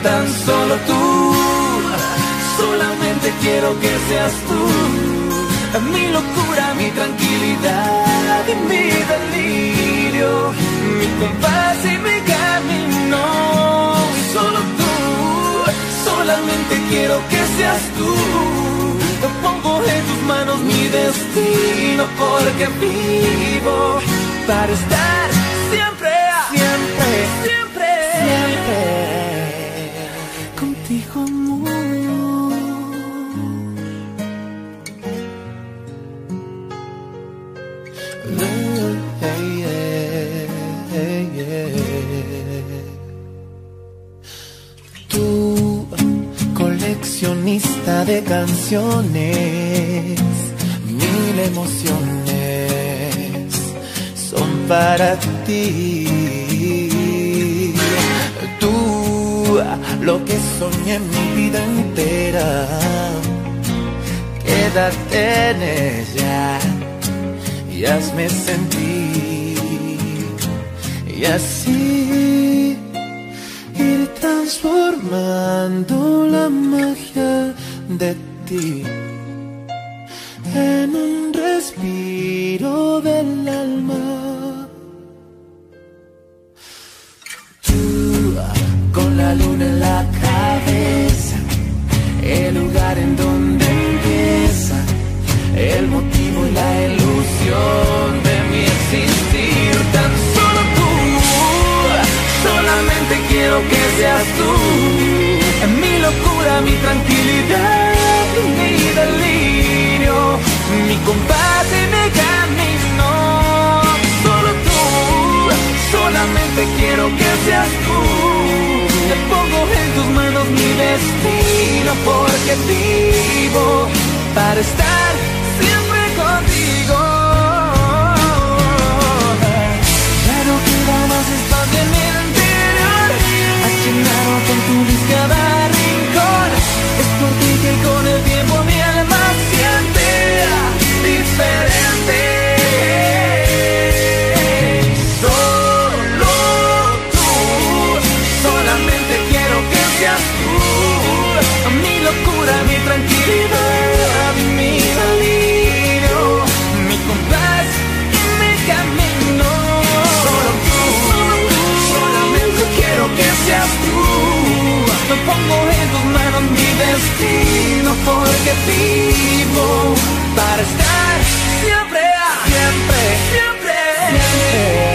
tan solo tú. Solamente quiero que seas tú, mi locura, mi tranquilidad y mi delirio, mi compás y mi camino. Solo tú, solamente quiero que seas tú. Pongo en tus manos mi destino porque vivo para estar siempre, siempre, siempre, siempre de canciones, mil emociones son para ti. Tú, lo que soñé mi vida entera, quédate en ella y hazme sentir. Y así ir transformando la magia de ti en un respiro del alma. Tú, con la luna en la cabeza, el lugar en donde empieza, el motivo y la ilusión de mi existir, tan solo tú. Solamente quiero que seas tú, locura, mi tranquilidad, mi delirio, mi compás y mi camino. Solo tú, solamente quiero que seas tú. Te pongo en tus manos mi destino porque vivo para estar siempre contigo. No queda más espacio en mi interior Has llenado con tu por ti que Porque vivo para estar siempre Siempre, siempre, siempre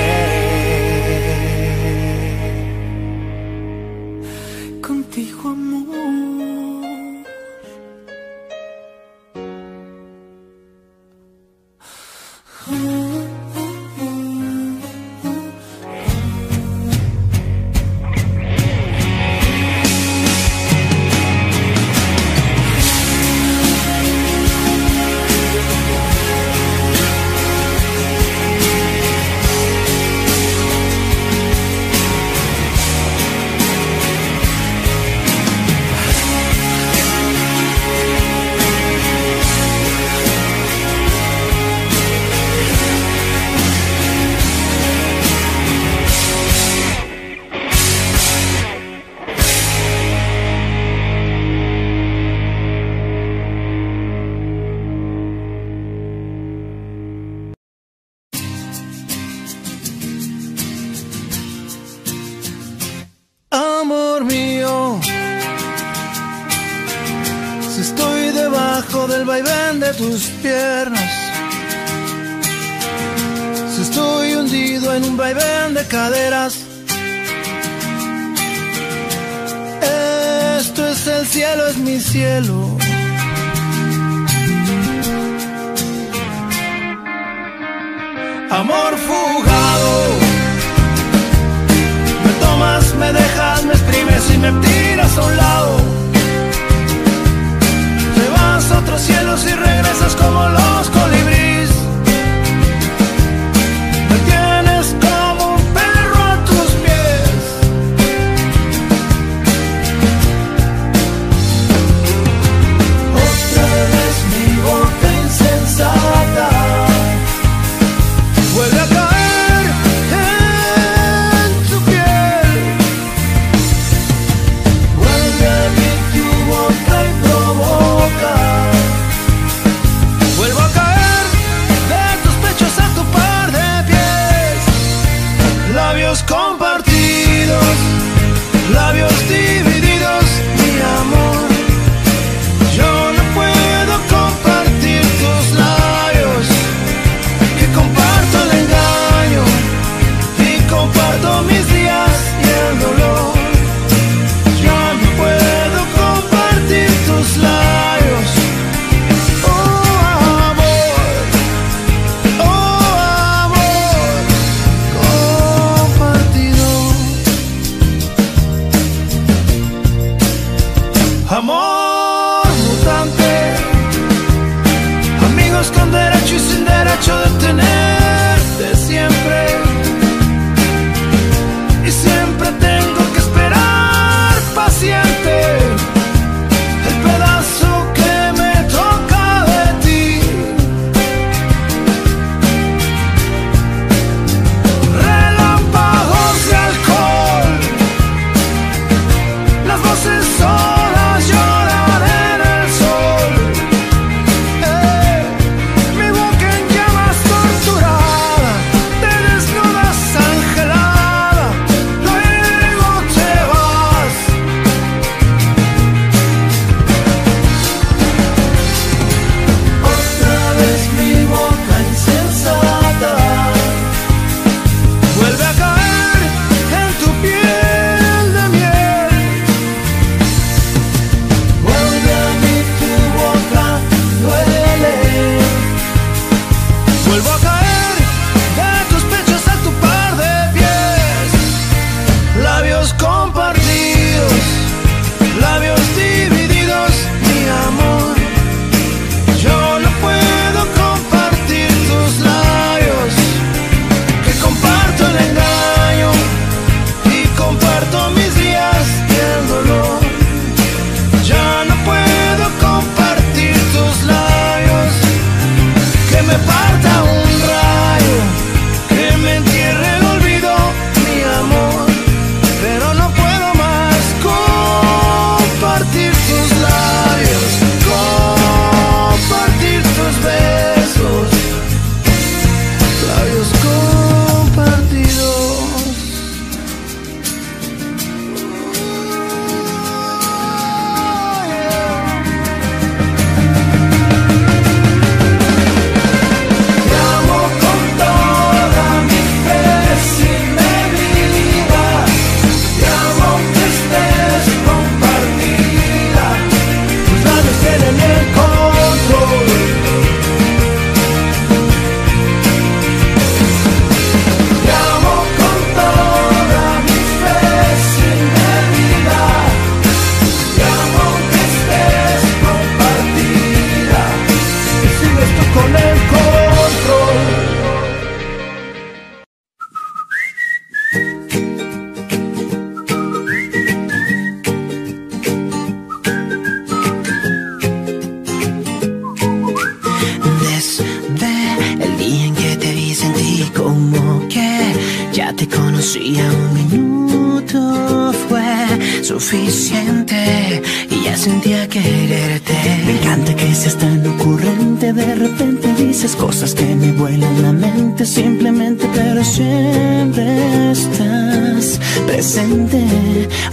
y ya sentía quererte. Me encanta que seas tan ocurrente, de repente dices cosas que me vuelan la mente simplemente, pero siempre estás presente,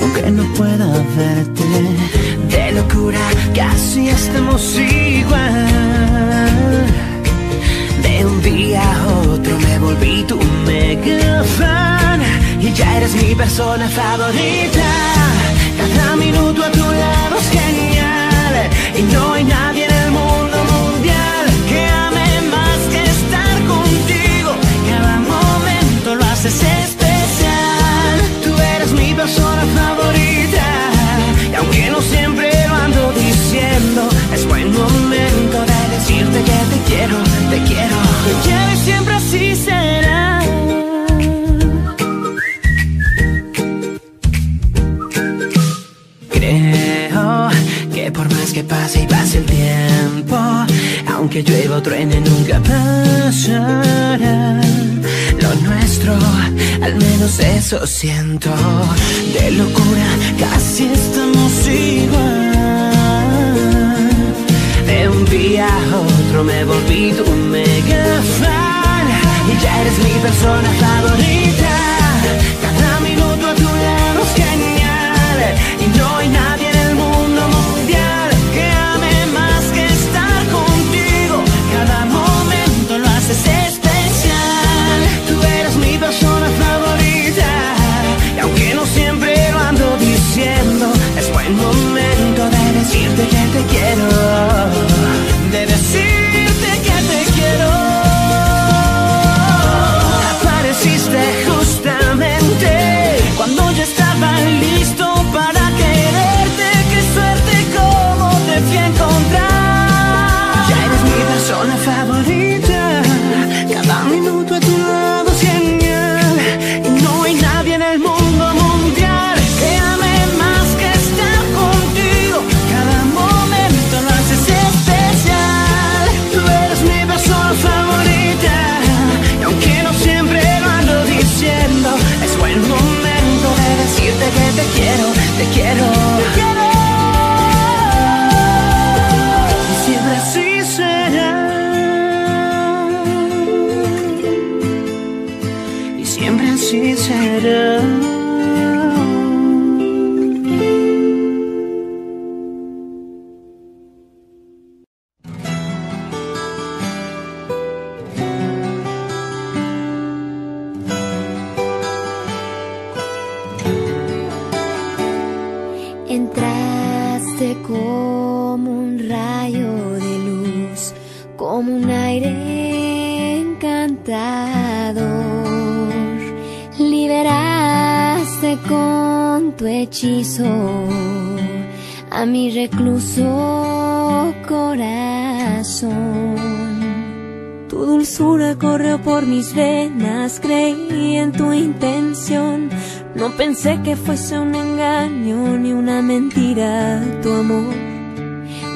aunque no pueda verte. De locura casi estamos igual. De un día a otro me volví tu mega fan y ya eres mi persona favorita. Cada minuto a tu lado es genial y no hay nadie en el mundo mundial que ame más que estar contigo. Cada momento lo haces especial. Tú eres mi persona favorita y aunque no siempre lo ando diciendo, es buen momento de decirte que te quiero, te quiero, te quiero que pase y pase el tiempo, aunque llueva o truene nunca pasará. Lo nuestro, al menos eso siento. De locura casi estamos igual. De un día a otro me volví tu mega fan y ya eres mi persona favorita. Pensé que fuese un engaño ni una mentira tu amor.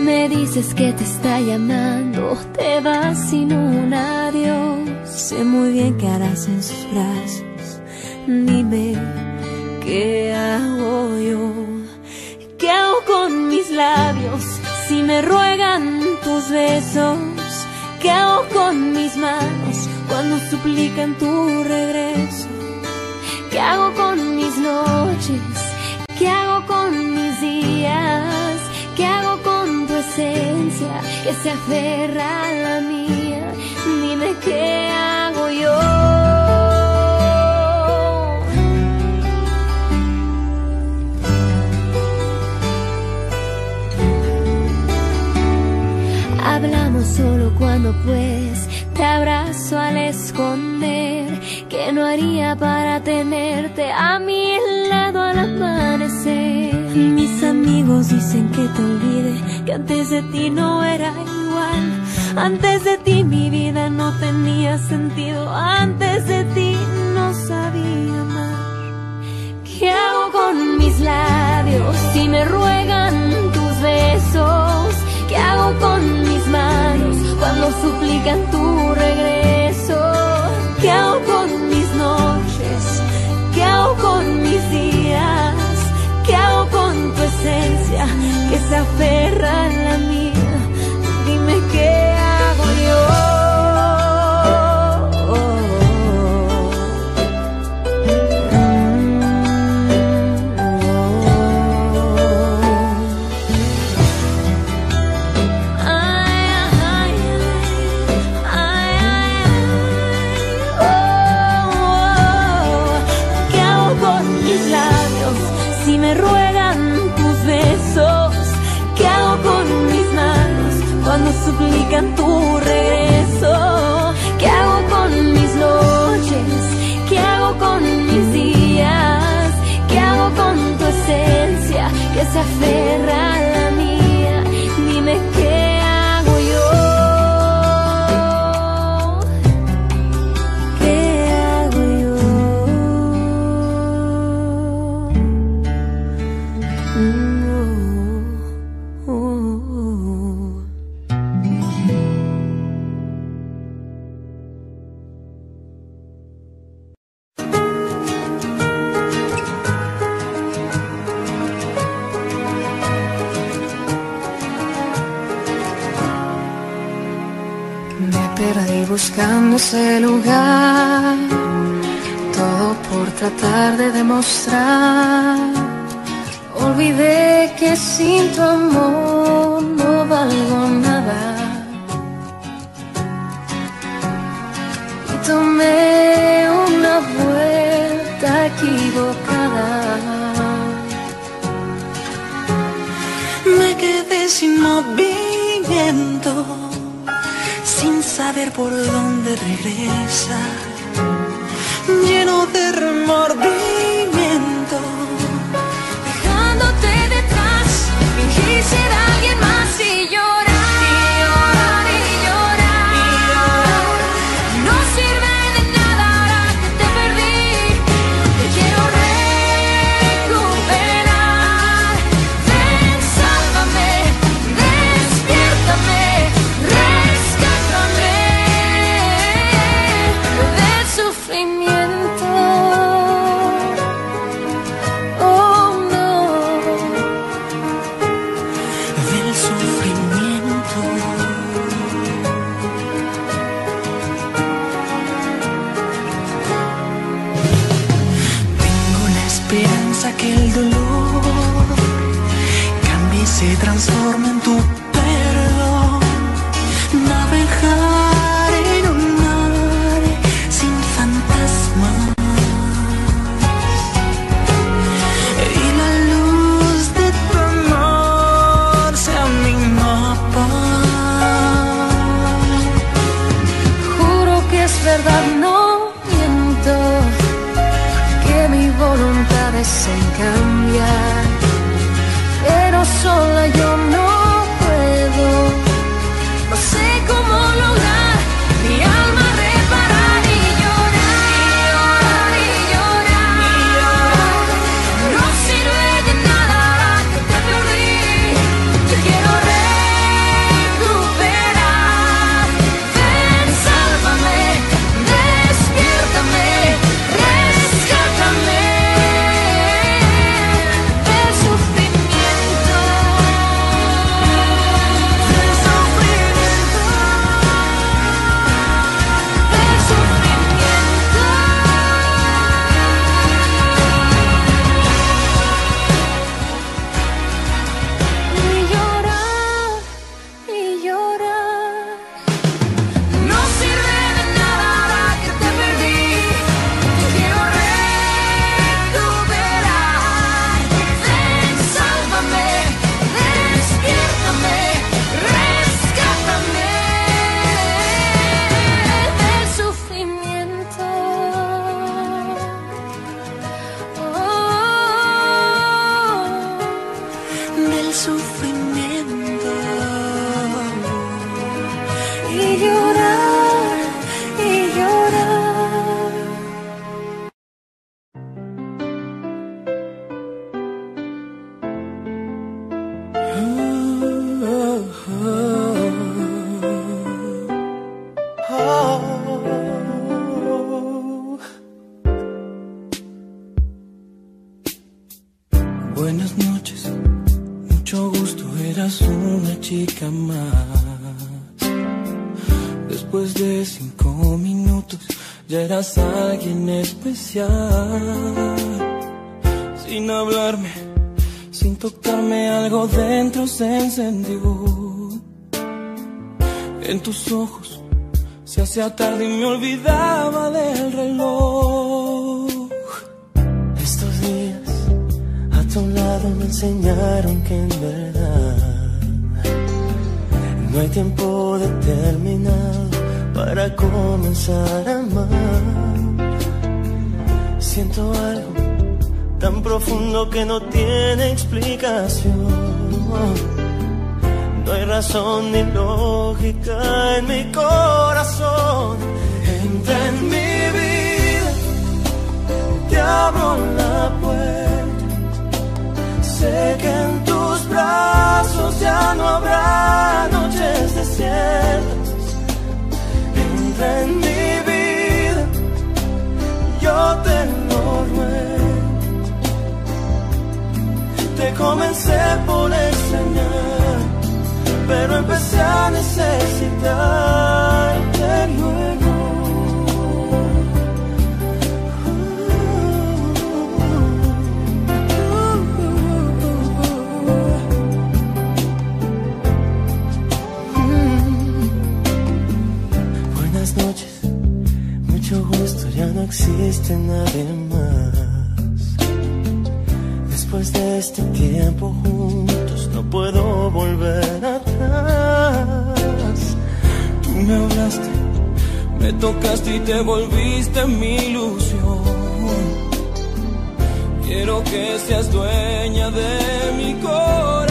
Me dices que te está llamando, te vas sin un adiós. Sé muy bien que harás en sus brazos. Dime, ¿qué hago yo? ¿Qué hago con mis labios si me ruegan tus besos? ¿Qué hago con mis manos cuando suplican tu regreso? ¿Qué hago con mis días? ¿Qué hago con tu esencia que se aferra a la mía? Dime qué hago yo. Hablamos solo cuando pues te abrazo al esconder que no haría para tenerte a mi lado al amanecer. Mis amigos dicen que te olvide, que antes de ti no era igual. Antes de ti mi vida no tenía sentido, antes de ti no sabía amar. ¿Qué hago con mis labios si me ruegan tus besos? ¿Qué hago con mis manos cuando suplican tu regreso? hago con mis días? ¿Qué hago con tu esencia que se aferra a la mía? se aferra. ese lugar, todo por tratar de demostrar. Olvidé que sin tu amor no valgo nada. Y tomé una vuelta equivocada. Me quedé sin movimiento saber por dónde regresa, lleno de remordimiento, dejándote detrás, fingir ser alguien más y me hablaste, me tocaste y te volviste mi ilusión. Quiero que seas dueña de mi corazón.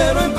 pero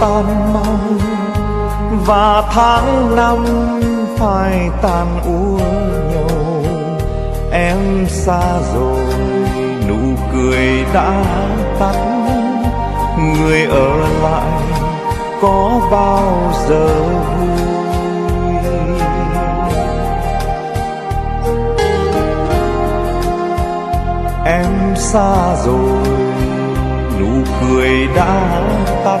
tan mau và tháng năm phải tàn úa nhau em xa rồi, nụ cười đã tắt. Người ở lại có bao giờ em xa rồi, nụ cười đã tắt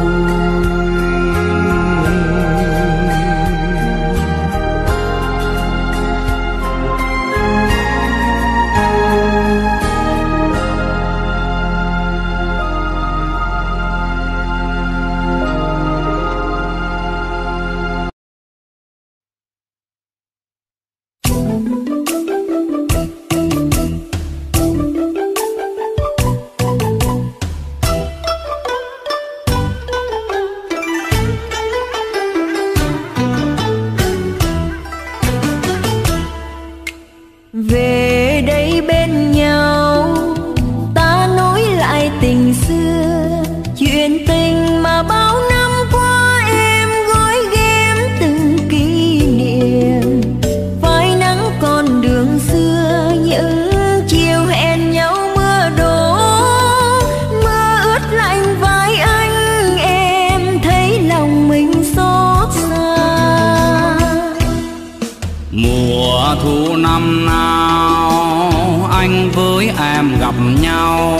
Nhau.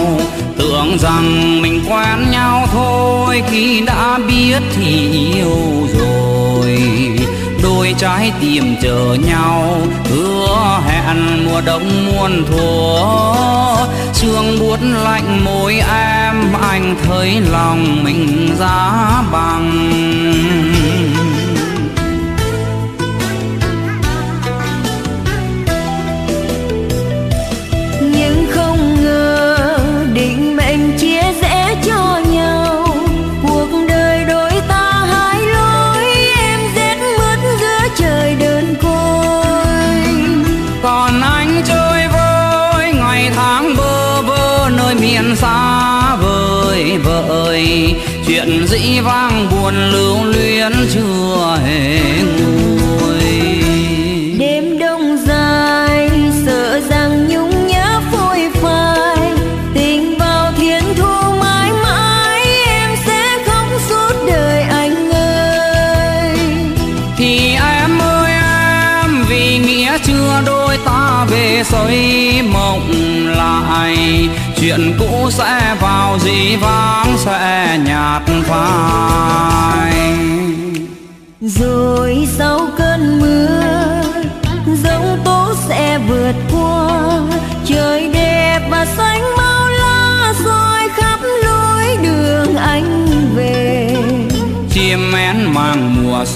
Tưởng rằng mình quen nhau thôi, khi đã biết thì yêu rồi. Đôi trái tim chờ nhau, hứa hẹn mùa đông muôn thuở. Sương buốt lạnh môi em, anh thấy lòng mình giá bằng. Chuyện dĩ vang buồn lưu luyến chưa hề nguôi. Đêm đông dài sợ rằng nhung nhớ phôi phai. Tình vào thiên thu mãi mãi em sẽ khóc suốt đời anh ơi. Thì em ơi em vì nghĩa chưa đôi ta về xây mộng lại. Chuyện cũ sẽ vào dĩ vãng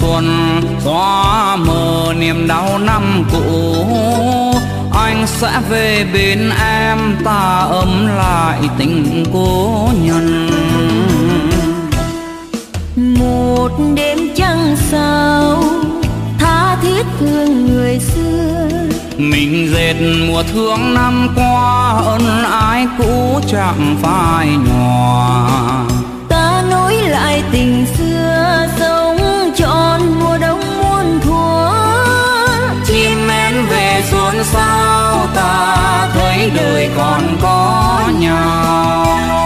xuân. Xóa mờ niềm đau năm cũ anh sẽ về bên em ta ấm lại tình cố nhân. Một đêm trăng sao tha thiết thương người xưa. Mình dệt mùa thương năm qua ân ái cũ chẳng phai nhòa. Ta nối lại tình xưa trọn mùa đông muôn thuở. Chim én về xuân sao ta thấy đời còn có nhau.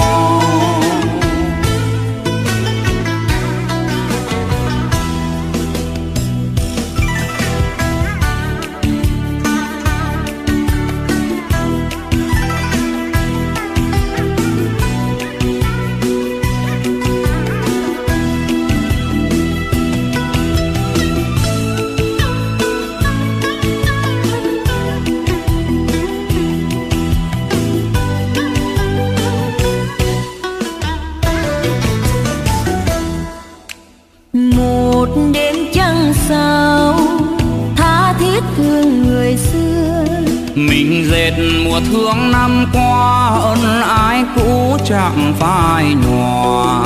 Thương năm qua, ân ái cũ chẳng phai nhòa.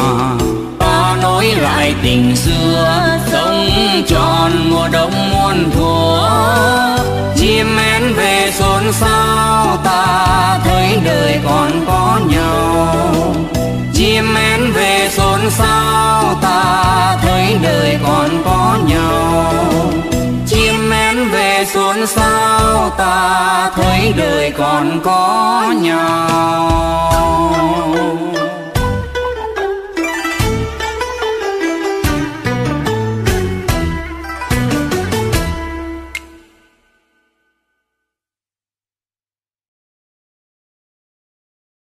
Ta nối lại tình xưa, sống tròn mùa đông muôn thuở. Chim én về xôn xao, ta thấy đời còn có nhau. Chim én về xôn xao, ta thấy đời còn có nhau xuân xao ta thấy đời còn có nhau.